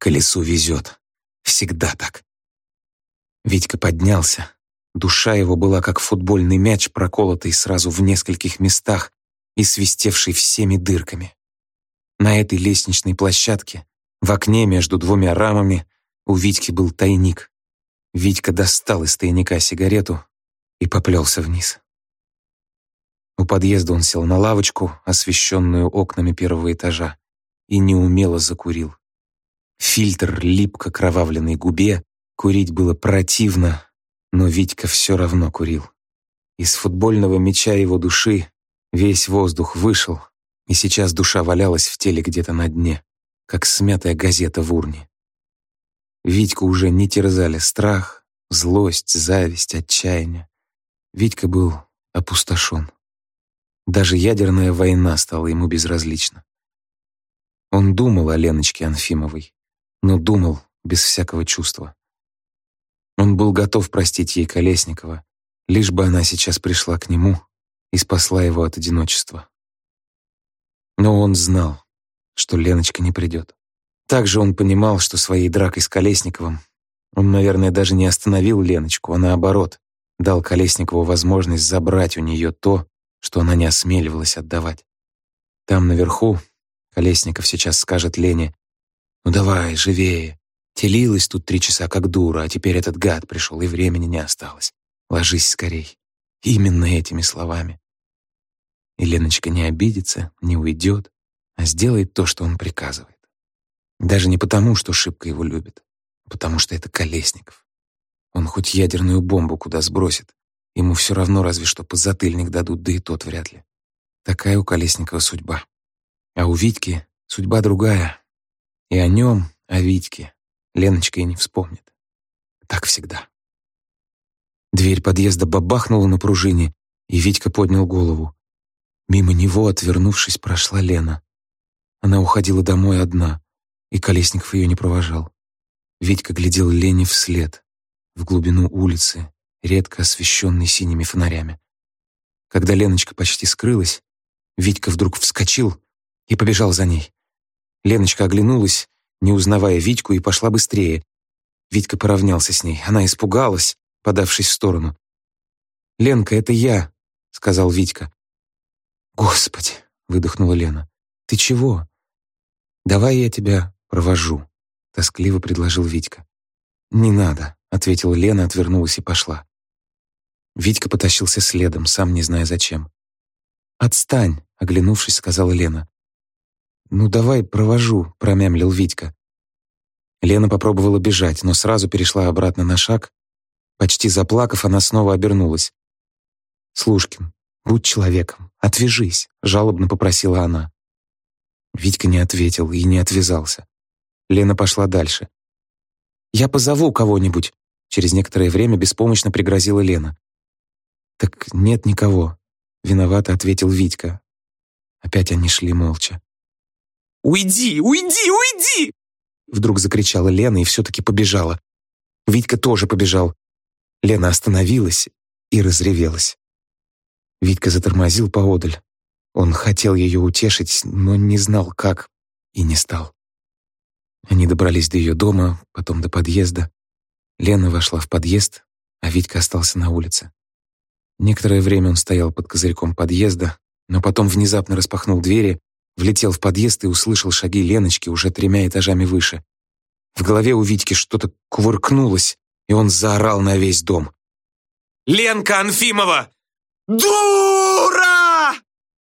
Колесу везет. Всегда так. Витька поднялся. Душа его была как футбольный мяч, проколотый сразу в нескольких местах и свистевший всеми дырками. На этой лестничной площадке, в окне между двумя рамами, у Витьки был тайник. Витька достал из тайника сигарету и поплелся вниз. У подъезда он сел на лавочку, освещенную окнами первого этажа, и неумело закурил. Фильтр лип к окровавленной губе, курить было противно, но Витька все равно курил. Из футбольного мяча его души весь воздух вышел, и сейчас душа валялась в теле где-то на дне, как смятая газета в урне. Витьку уже не терзали страх, злость, зависть, отчаяние. Витька был опустошен. Даже ядерная война стала ему безразлична. Он думал о Леночке Анфимовой, но думал без всякого чувства. Он был готов простить ей Колесникова, лишь бы она сейчас пришла к нему и спасла его от одиночества. Но он знал, что Леночка не придет. Также он понимал, что своей дракой с Колесниковым он, наверное, даже не остановил Леночку, а наоборот, дал Колесникову возможность забрать у нее то, что она не осмеливалась отдавать. Там наверху Колесников сейчас скажет Лене, «Ну давай, живее, Телилась тут три часа как дура, а теперь этот гад пришел, и времени не осталось. Ложись скорей. Именно этими словами. И Леночка не обидится, не уйдет, а сделает то, что он приказывает. Даже не потому, что шибко его любит, а потому что это Колесников. Он хоть ядерную бомбу куда сбросит, ему все равно разве что подзатыльник дадут, да и тот вряд ли. Такая у Колесникова судьба. А у Витьки судьба другая. И о нем, о Витьке, Леночка и не вспомнит. Так всегда. Дверь подъезда бабахнула на пружине, и Витька поднял голову. Мимо него, отвернувшись, прошла Лена. Она уходила домой одна, и Колесников ее не провожал. Витька глядел Лене вслед, в глубину улицы, редко освещенной синими фонарями. Когда Леночка почти скрылась, Витька вдруг вскочил и побежал за ней. Леночка оглянулась не узнавая Витьку, и пошла быстрее. Витька поравнялся с ней. Она испугалась, подавшись в сторону. «Ленка, это я», — сказал Витька. «Господи!» — выдохнула Лена. «Ты чего?» «Давай я тебя провожу», — тоскливо предложил Витька. «Не надо», — ответила Лена, отвернулась и пошла. Витька потащился следом, сам не зная зачем. «Отстань», — оглянувшись, сказала Лена. «Ну давай провожу», — промямлил Витька. Лена попробовала бежать, но сразу перешла обратно на шаг. Почти заплакав, она снова обернулась. «Слушкин, будь человеком, отвяжись», — жалобно попросила она. Витька не ответил и не отвязался. Лена пошла дальше. «Я позову кого-нибудь», — через некоторое время беспомощно пригрозила Лена. «Так нет никого», — виновато ответил Витька. Опять они шли молча. «Уйди, уйди, уйди!» Вдруг закричала Лена и все-таки побежала. Витька тоже побежал. Лена остановилась и разревелась. Витька затормозил поодаль. Он хотел ее утешить, но не знал, как, и не стал. Они добрались до ее дома, потом до подъезда. Лена вошла в подъезд, а Витька остался на улице. Некоторое время он стоял под козырьком подъезда, но потом внезапно распахнул двери Влетел в подъезд и услышал шаги Леночки уже тремя этажами выше. В голове у Витьки что-то кувыркнулось, и он заорал на весь дом. «Ленка Анфимова! Дура!»